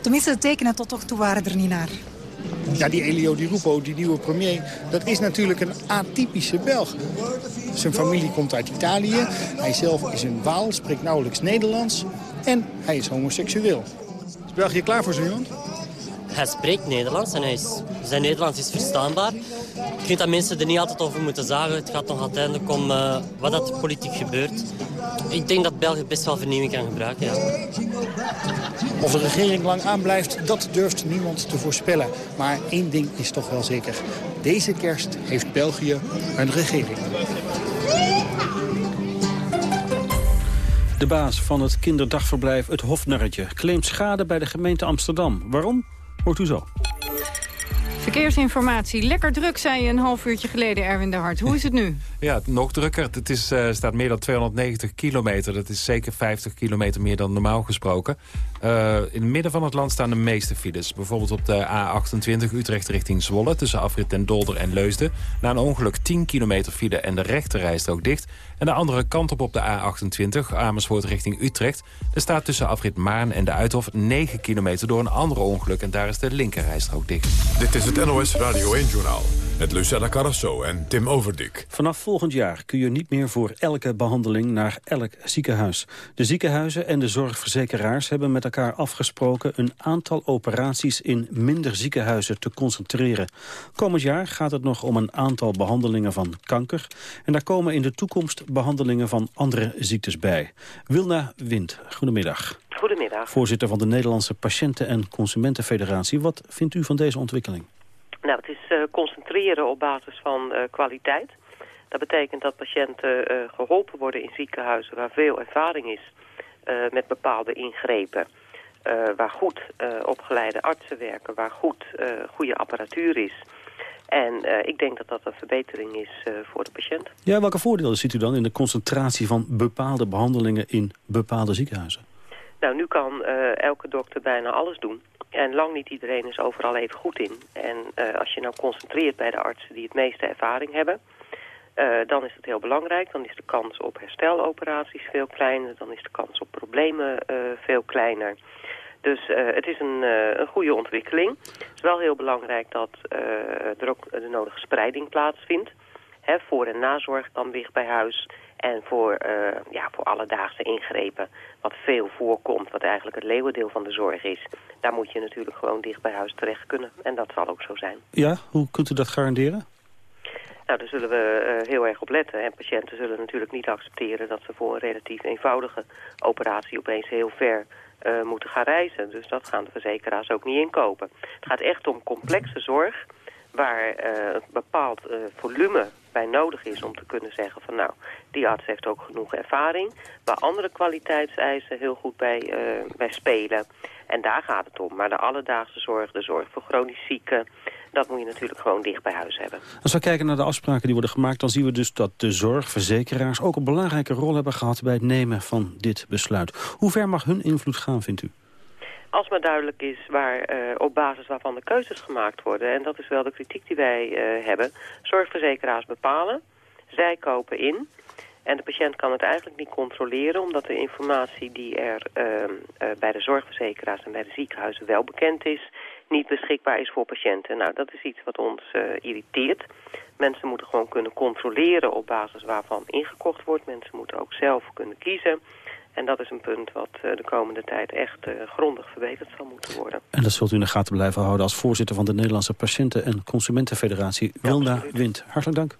Tenminste, de tekenen tot nog toe waren er niet naar. Ja, die Elio Di Rupo, die nieuwe premier, dat is natuurlijk een atypische Belg. Zijn familie komt uit Italië. Hij zelf is een Waal, spreekt nauwelijks Nederlands. En hij is homoseksueel. Is België klaar voor zo'n? Hij spreekt Nederlands en hij is, zijn Nederlands is verstaanbaar. Ik vind dat mensen er niet altijd over moeten zagen. Het gaat nog uiteindelijk om uh, wat dat politiek gebeurt. Ik denk dat België best wel vernieuwing kan gebruiken, ja. Of de regering lang aanblijft, dat durft niemand te voorspellen. Maar één ding is toch wel zeker. Deze kerst heeft België een regering. De baas van het kinderdagverblijf Het Hofnarretje claimt schade bij de gemeente Amsterdam. Waarom? Hoort u zo. Verkeersinformatie. Lekker druk, zei je een half uurtje geleden, Erwin de Hart. Hoe is het nu? <laughs> Ja, nog drukker. Het is, uh, staat meer dan 290 kilometer. Dat is zeker 50 kilometer meer dan normaal gesproken. Uh, in het midden van het land staan de meeste files. Bijvoorbeeld op de A28 Utrecht richting Zwolle... tussen Afrit en Dolder en Leusden. Na een ongeluk 10 kilometer file en de rechterrijstrook dicht. En de andere kant op op de A28 Amersfoort richting Utrecht. Er staat tussen Afrit Maan en de Uithof 9 kilometer door een ander ongeluk. En daar is de linkerrijstrook dicht. Dit is het NOS Radio 1-journaal. Met Lucella Carrasso en Tim Overdik. Vanaf volgend jaar kun je niet meer voor elke behandeling naar elk ziekenhuis. De ziekenhuizen en de zorgverzekeraars hebben met elkaar afgesproken... een aantal operaties in minder ziekenhuizen te concentreren. Komend jaar gaat het nog om een aantal behandelingen van kanker. En daar komen in de toekomst behandelingen van andere ziektes bij. Wilna Wind, goedemiddag. Goedemiddag. Voorzitter van de Nederlandse Patiënten- en Consumentenfederatie. Wat vindt u van deze ontwikkeling? Nou, het is uh, concentreren op basis van uh, kwaliteit. Dat betekent dat patiënten uh, geholpen worden in ziekenhuizen waar veel ervaring is met bepaalde ingrepen. waar goed opgeleide artsen werken, waar goed goede apparatuur is. En ik denk dat dat een verbetering is voor de patiënt. Ja, welke voordelen ziet u dan in de concentratie van bepaalde behandelingen in bepaalde ziekenhuizen? Nou, nu kan elke dokter bijna alles doen. En lang niet iedereen is overal even goed in. En als je nou concentreert bij de artsen die het meeste ervaring hebben... Dan is het heel belangrijk. Dan is de kans op hersteloperaties veel kleiner. Dan is de kans op problemen veel kleiner. Dus het is een, een goede ontwikkeling. Het is wel heel belangrijk dat er ook de nodige spreiding plaatsvindt. Hè, voor- en nazorg dan dicht bij huis. En voor, ja, voor alledaagse ingrepen, wat veel voorkomt, wat eigenlijk het leeuwendeel van de zorg is. Daar moet je natuurlijk gewoon dicht bij huis terecht kunnen. En dat zal ook zo zijn. Ja, hoe kunt u dat garanderen? Nou, daar zullen we uh, heel erg op letten. En patiënten zullen natuurlijk niet accepteren dat ze voor een relatief eenvoudige operatie opeens heel ver uh, moeten gaan reizen. Dus dat gaan de verzekeraars ook niet inkopen. Het gaat echt om complexe zorg waar een bepaald volume bij nodig is om te kunnen zeggen van nou, die arts heeft ook genoeg ervaring. Waar andere kwaliteitseisen heel goed bij, bij spelen. En daar gaat het om. Maar de alledaagse zorg, de zorg voor chronisch zieken... dat moet je natuurlijk gewoon dicht bij huis hebben. Als we kijken naar de afspraken die worden gemaakt... dan zien we dus dat de zorgverzekeraars ook een belangrijke rol hebben gehad... bij het nemen van dit besluit. Hoe ver mag hun invloed gaan, vindt u? als maar duidelijk is waar, uh, op basis waarvan de keuzes gemaakt worden... en dat is wel de kritiek die wij uh, hebben... zorgverzekeraars bepalen, zij kopen in... en de patiënt kan het eigenlijk niet controleren... omdat de informatie die er uh, bij de zorgverzekeraars en bij de ziekenhuizen wel bekend is... niet beschikbaar is voor patiënten. Nou, dat is iets wat ons irriteert. Mensen moeten gewoon kunnen controleren op basis waarvan ingekocht wordt. Mensen moeten ook zelf kunnen kiezen... En dat is een punt wat de komende tijd echt grondig verbeterd zal moeten worden. En dat zult u in de gaten blijven houden als voorzitter van de Nederlandse Patiënten- en Consumentenfederatie, Wilna Wind. Hartelijk dank.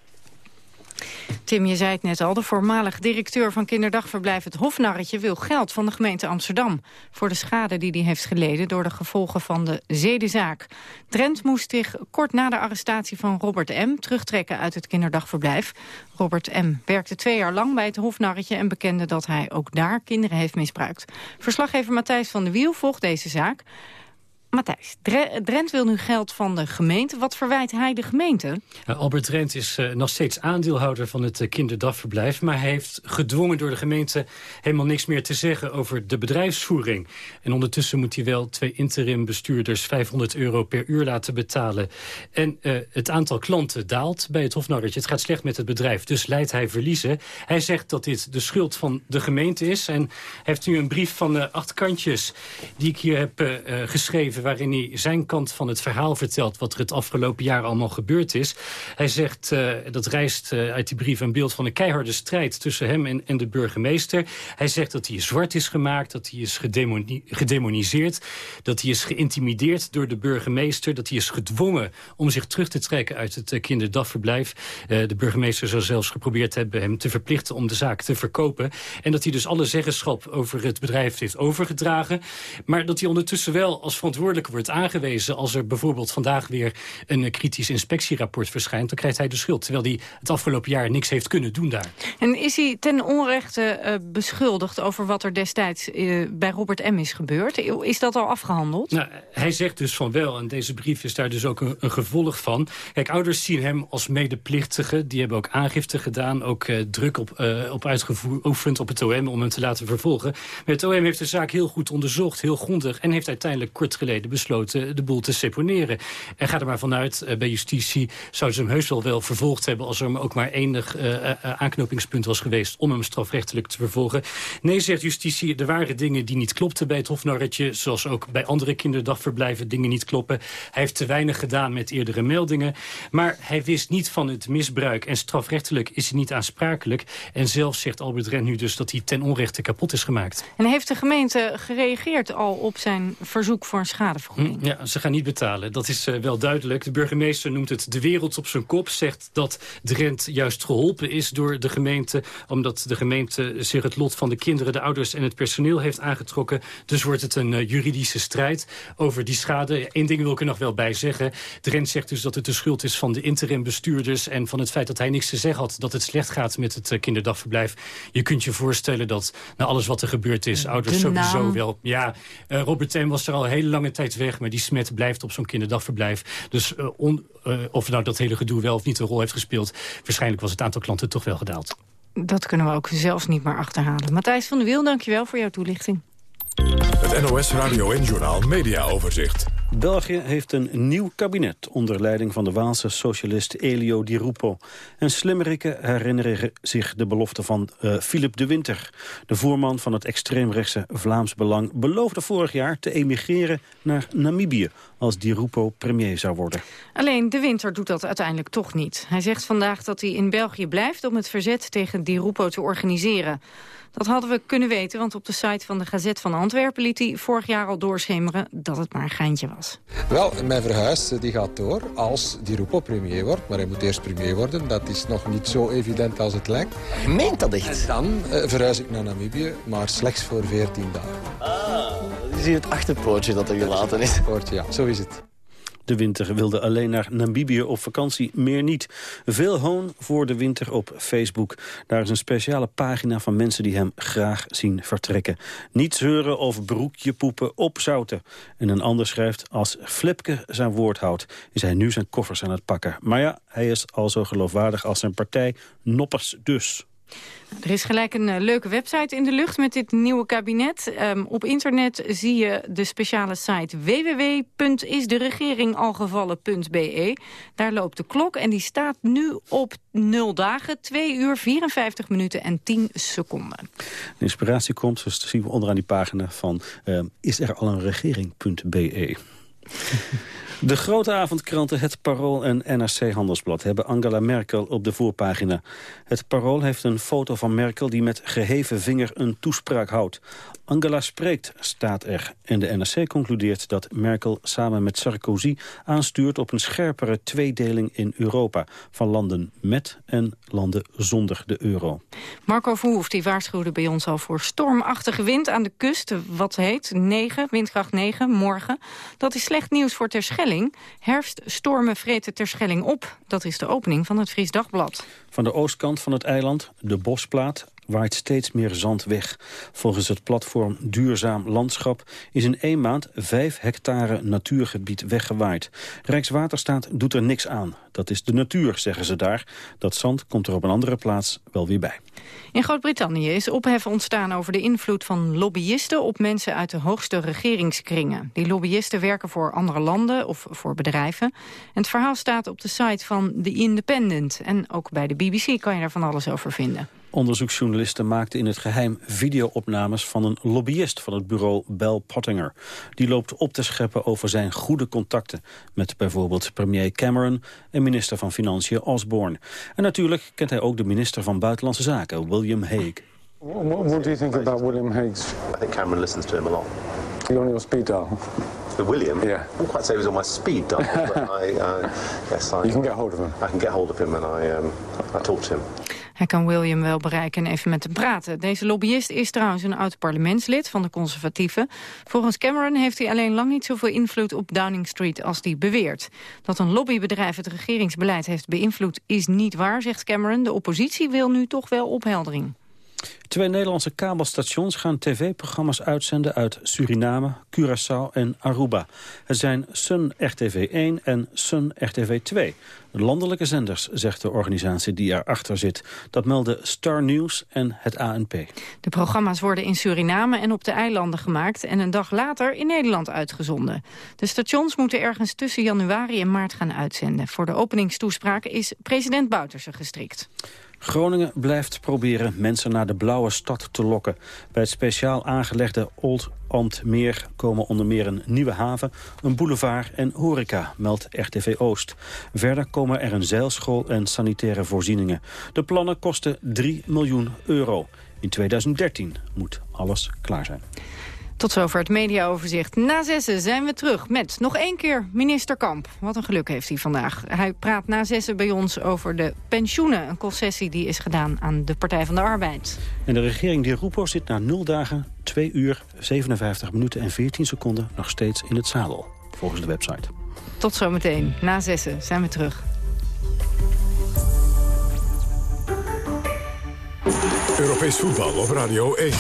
Tim, je zei het net al, de voormalig directeur van kinderdagverblijf Het Hofnarretje wil geld van de gemeente Amsterdam voor de schade die hij heeft geleden door de gevolgen van de zedenzaak. Drent moest zich kort na de arrestatie van Robert M. terugtrekken uit het kinderdagverblijf. Robert M. werkte twee jaar lang bij het Hofnarretje en bekende dat hij ook daar kinderen heeft misbruikt. Verslaggever Matthijs van de Wiel volgt deze zaak. Matthijs, Drent wil nu geld van de gemeente. Wat verwijt hij de gemeente? Albert Drent is uh, nog steeds aandeelhouder van het uh, kinderdagverblijf... maar hij heeft gedwongen door de gemeente helemaal niks meer te zeggen over de bedrijfsvoering. En ondertussen moet hij wel twee interim bestuurders 500 euro per uur laten betalen. En uh, het aantal klanten daalt bij het Hofnarretje. Het gaat slecht met het bedrijf, dus leidt hij verliezen. Hij zegt dat dit de schuld van de gemeente is... en heeft nu een brief van acht kantjes die ik hier heb geschreven waarin hij zijn kant van het verhaal vertelt... wat er het afgelopen jaar allemaal gebeurd is. Hij zegt, uh, dat reist uh, uit die brief een beeld van een keiharde strijd... tussen hem en, en, de burgemeester. Hij zegt dat hij zwart is gemaakt, dat hij is gedemoni gedemoniseerd... dat hij is geïntimideerd door de burgemeester... dat hij is gedwongen om zich terug te trekken uit het uh, kinderdagverblijf. de burgemeester zou zelfs geprobeerd hebben hem te verplichten... om de zaak te verkopen. En dat hij dus alle zeggenschap over het bedrijf heeft overgedragen. Maar dat hij ondertussen wel als verantwoordelijk wordt aangewezen... als er bijvoorbeeld vandaag weer een kritisch inspectierapport verschijnt... dan krijgt hij de schuld, terwijl hij het afgelopen jaar niks heeft kunnen doen daar. En is hij ten onrechte uh, beschuldigd over wat er destijds uh, bij Robert M. is gebeurd? Is dat al afgehandeld? Nou, hij zegt dus van wel, en deze brief is daar dus ook een, een gevolg van. Kijk, ouders zien hem als medeplichtige. Die hebben ook aangifte gedaan, ook uh, druk op, op uitgeoefend op het OM... om hem te laten vervolgen. Maar het OM heeft de zaak heel goed onderzocht, heel grondig... en heeft uiteindelijk kort geleden besloten de boel te seponeren. En gaat er maar vanuit, uh, bij justitie zouden ze hem heus wel wel vervolgd hebben... als er ook maar enig uh, uh, aanknopingspunt was geweest om hem strafrechtelijk te vervolgen. Nee, zegt justitie, er waren dingen die niet klopten bij het Hofnarretje... zoals ook bij andere kinderdagverblijven dingen niet kloppen. Hij heeft te weinig gedaan met eerdere meldingen. Maar hij wist niet van het misbruik en strafrechtelijk is hij niet aansprakelijk. En zelf zegt Albert Ren nu dus dat hij ten onrechte kapot is gemaakt. En heeft de gemeente gereageerd al op zijn verzoek voor een schade? Hm, ja, ze gaan niet betalen. Dat is uh, wel duidelijk. De burgemeester noemt het de wereld op zijn kop. Zegt dat Drent juist geholpen is door de gemeente... omdat de gemeente zich het lot van de kinderen, de ouders en het personeel heeft aangetrokken. Dus wordt het een uh, juridische strijd over die schade. Eén ding wil ik er nog wel bij zeggen. Drent zegt dus dat het de schuld is van de interim bestuurders... en van het feit dat hij niks te zeggen had dat het slecht gaat met het uh, kinderdagverblijf. Je kunt je voorstellen dat na alles wat er gebeurd is... ouders sowieso wel... Ja, Robert M. was er al hele lange tijd weg, maar die smet blijft op zo'n kinderdagverblijf. Dus uh, on, uh, of nou dat hele gedoe wel of niet een rol heeft gespeeld... waarschijnlijk was het aantal klanten toch wel gedaald. Dat kunnen we ook zelfs niet meer achterhalen. Matthijs van der Wiel, dankjewel voor jouw toelichting. Het NOS Radio en Journal Media Overzicht. België heeft een nieuw kabinet onder leiding van de Waalse socialist Elio Di Rupo. En slimmerikken herinneren zich de belofte van uh, Philip de Winter. De voerman van het extreemrechtse Vlaams Belang beloofde vorig jaar te emigreren naar Namibië als Di Rupo premier zou worden. Alleen de Winter doet dat uiteindelijk toch niet. Hij zegt vandaag dat hij in België blijft om het verzet tegen Di Rupo te organiseren. Dat hadden we kunnen weten, want op de site van de Gazet van Antwerpen... liet hij vorig jaar al doorschemeren dat het maar een geintje was. Wel, mijn verhuis die gaat door als die Rupo premier wordt. Maar hij moet eerst premier worden. Dat is nog niet zo evident als het lijkt. Je meent dat echt? En dan uh, verhuis ik naar Namibië, maar slechts voor 14 dagen. Ah, dat is hier het achterpoortje dat er gelaten is. Achterpoortje, ja, zo is het. De winter wilde alleen naar Namibië op vakantie, meer niet. Veel hoon voor de winter op Facebook. Daar is een speciale pagina van mensen die hem graag zien vertrekken. Niet zeuren of broekje poepen, opzouten. En een ander schrijft, als Flipke zijn woord houdt... is hij nu zijn koffers aan het pakken. Maar ja, hij is al zo geloofwaardig als zijn partij. Noppers dus. Er is gelijk een uh, leuke website in de lucht met dit nieuwe kabinet. Um, op internet zie je de speciale site www.isderegeringalgevallen.be. Daar loopt de klok en die staat nu op 0 dagen, 2 uur, 54 minuten en 10 seconden. De inspiratie komt, zoals zien we onderaan die pagina van uh, is er al een regering.be. De grote avondkranten Het Parool en NRC Handelsblad hebben Angela Merkel op de voorpagina. Het Parool heeft een foto van Merkel die met geheven vinger een toespraak houdt. Angela spreekt, staat er. En de NRC concludeert dat Merkel samen met Sarkozy aanstuurt op een scherpere tweedeling in Europa. Van landen met en landen zonder de euro. Marco Verhoef die waarschuwde bij ons al voor stormachtige wind aan de kust. Wat heet 9, windkracht 9, morgen. Dat is slecht nieuws voor Terschelling. Herfststormen vreten Terschelling op. Dat is de opening van het Fries Dagblad. Van de oostkant van het eiland, de Bosplaat, waait steeds meer zand weg. Volgens het platform Duurzaam Landschap is in één maand 5 hectare natuurgebied weggewaaid. Rijkswaterstaat doet er niks aan. Dat is de natuur, zeggen ze daar. Dat zand komt er op een andere plaats wel weer bij. In Groot-Brittannië is ophef ontstaan over de invloed van lobbyisten op mensen uit de hoogste regeringskringen. Die lobbyisten werken voor andere landen of voor bedrijven. En het verhaal staat op de site van The Independent. En ook bij de BBC kan je daar van alles over vinden. Onderzoeksjournalisten maakten in het geheim videoopnames van een lobbyist van het bureau Bell Pottinger. Die loopt op te scheppen over zijn goede contacten met bijvoorbeeld premier Cameron en minister van Financiën Osborne. En natuurlijk kent hij ook de minister van Buitenlandse Zaken, William Hague. What, what do you think about William Hague's? I think Cameron listens to him a lot. You on your speed dial? With William? Yeah. I wouldn't quite say he was on my speed dial, but <laughs> I, uh, yes, I... You can get hold of him? I can get hold of him and I, um, I talk to him. Hij kan William wel bereiken en even met hem praten. Deze lobbyist is trouwens een oud parlementslid van de conservatieven. Volgens Cameron heeft hij alleen lang niet zoveel invloed op Downing Street als hij beweert. Dat een lobbybedrijf het regeringsbeleid heeft beïnvloed is niet waar, zegt Cameron. De oppositie wil nu toch wel opheldering. Twee Nederlandse kabelstations gaan tv-programma's uitzenden uit Suriname, Curaçao en Aruba. Het zijn Sun RTV 1 en Sun RTV 2. Landelijke zenders, zegt de organisatie die erachter zit. Dat melden Star News en het ANP. De programma's worden in Suriname en op de eilanden gemaakt... en een dag later in Nederland uitgezonden. De stations moeten ergens tussen januari en maart gaan uitzenden. Voor de openingstoespraak is president Bouterse gestrikt. Groningen blijft proberen mensen naar de blauwe stad te lokken. Bij het speciaal aangelegde Old Ambtmeer komen onder meer een nieuwe haven, een boulevard en horeca, meldt RTV Oost. Verder komen er een zeilschool en sanitaire voorzieningen. De plannen kosten 3 miljoen euro. In 2013 moet alles klaar zijn. Tot zover het mediaoverzicht. Na zessen zijn we terug met nog één keer minister Kamp. Wat een geluk heeft hij vandaag. Hij praat na zessen bij ons over de pensioenen. Een concessie die is gedaan aan de Partij van de Arbeid. En de regering die Roepo zit na 0 dagen, 2 uur, 57 minuten en 14 seconden... nog steeds in het zadel, volgens de website. Tot zometeen. Na zessen zijn we terug. Europees voetbal op Radio 1.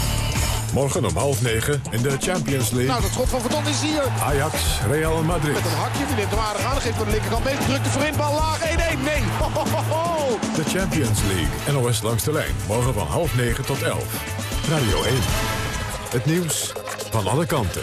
Morgen om half negen in de Champions League. Nou, dat schot van Verdon is hier. Ajax, Real Madrid. Met een hakje, die neemt hem aardig aan. Geeft aan de linkerkant mee. Drukt de voorin, bal laag. 1-1. Nee. Ho, ho, ho. De Champions League. NOS langs de lijn. Morgen van half negen tot elf. Radio 1. Het nieuws van alle kanten.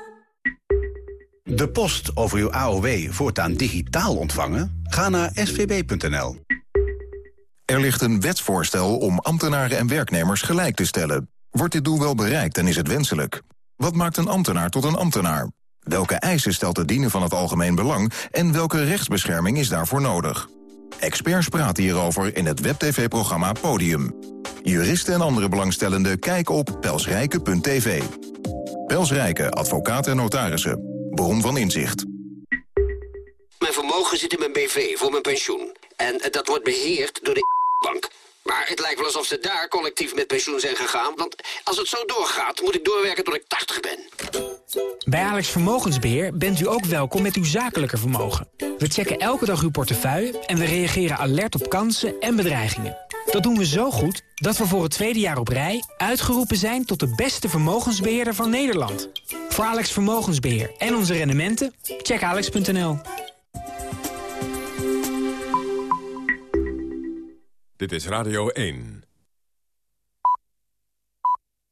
De post over uw AOW voortaan digitaal ontvangen? Ga naar svb.nl. Er ligt een wetsvoorstel om ambtenaren en werknemers gelijk te stellen. Wordt dit doel wel bereikt en is het wenselijk? Wat maakt een ambtenaar tot een ambtenaar? Welke eisen stelt het dienen van het algemeen belang... en welke rechtsbescherming is daarvoor nodig? Experts praten hierover in het web-tv-programma Podium. Juristen en andere belangstellenden kijken op pelsrijke.tv. Pels Rijken, advocaten en notarissen. Bron van inzicht. Mijn vermogen zit in mijn BV voor mijn pensioen. En dat wordt beheerd door de <laughs> bank. Maar het lijkt wel alsof ze daar collectief met pensioen zijn gegaan. Want als het zo doorgaat, moet ik doorwerken tot ik 80 ben. Bij Alex Vermogensbeheer bent u ook welkom met uw zakelijke vermogen. We checken elke dag uw portefeuille en we reageren alert op kansen en bedreigingen. Dat doen we zo goed dat we voor het tweede jaar op rij uitgeroepen zijn tot de beste vermogensbeheerder van Nederland. Voor Alex Vermogensbeheer en onze rendementen, check alex.nl. Dit is Radio 1.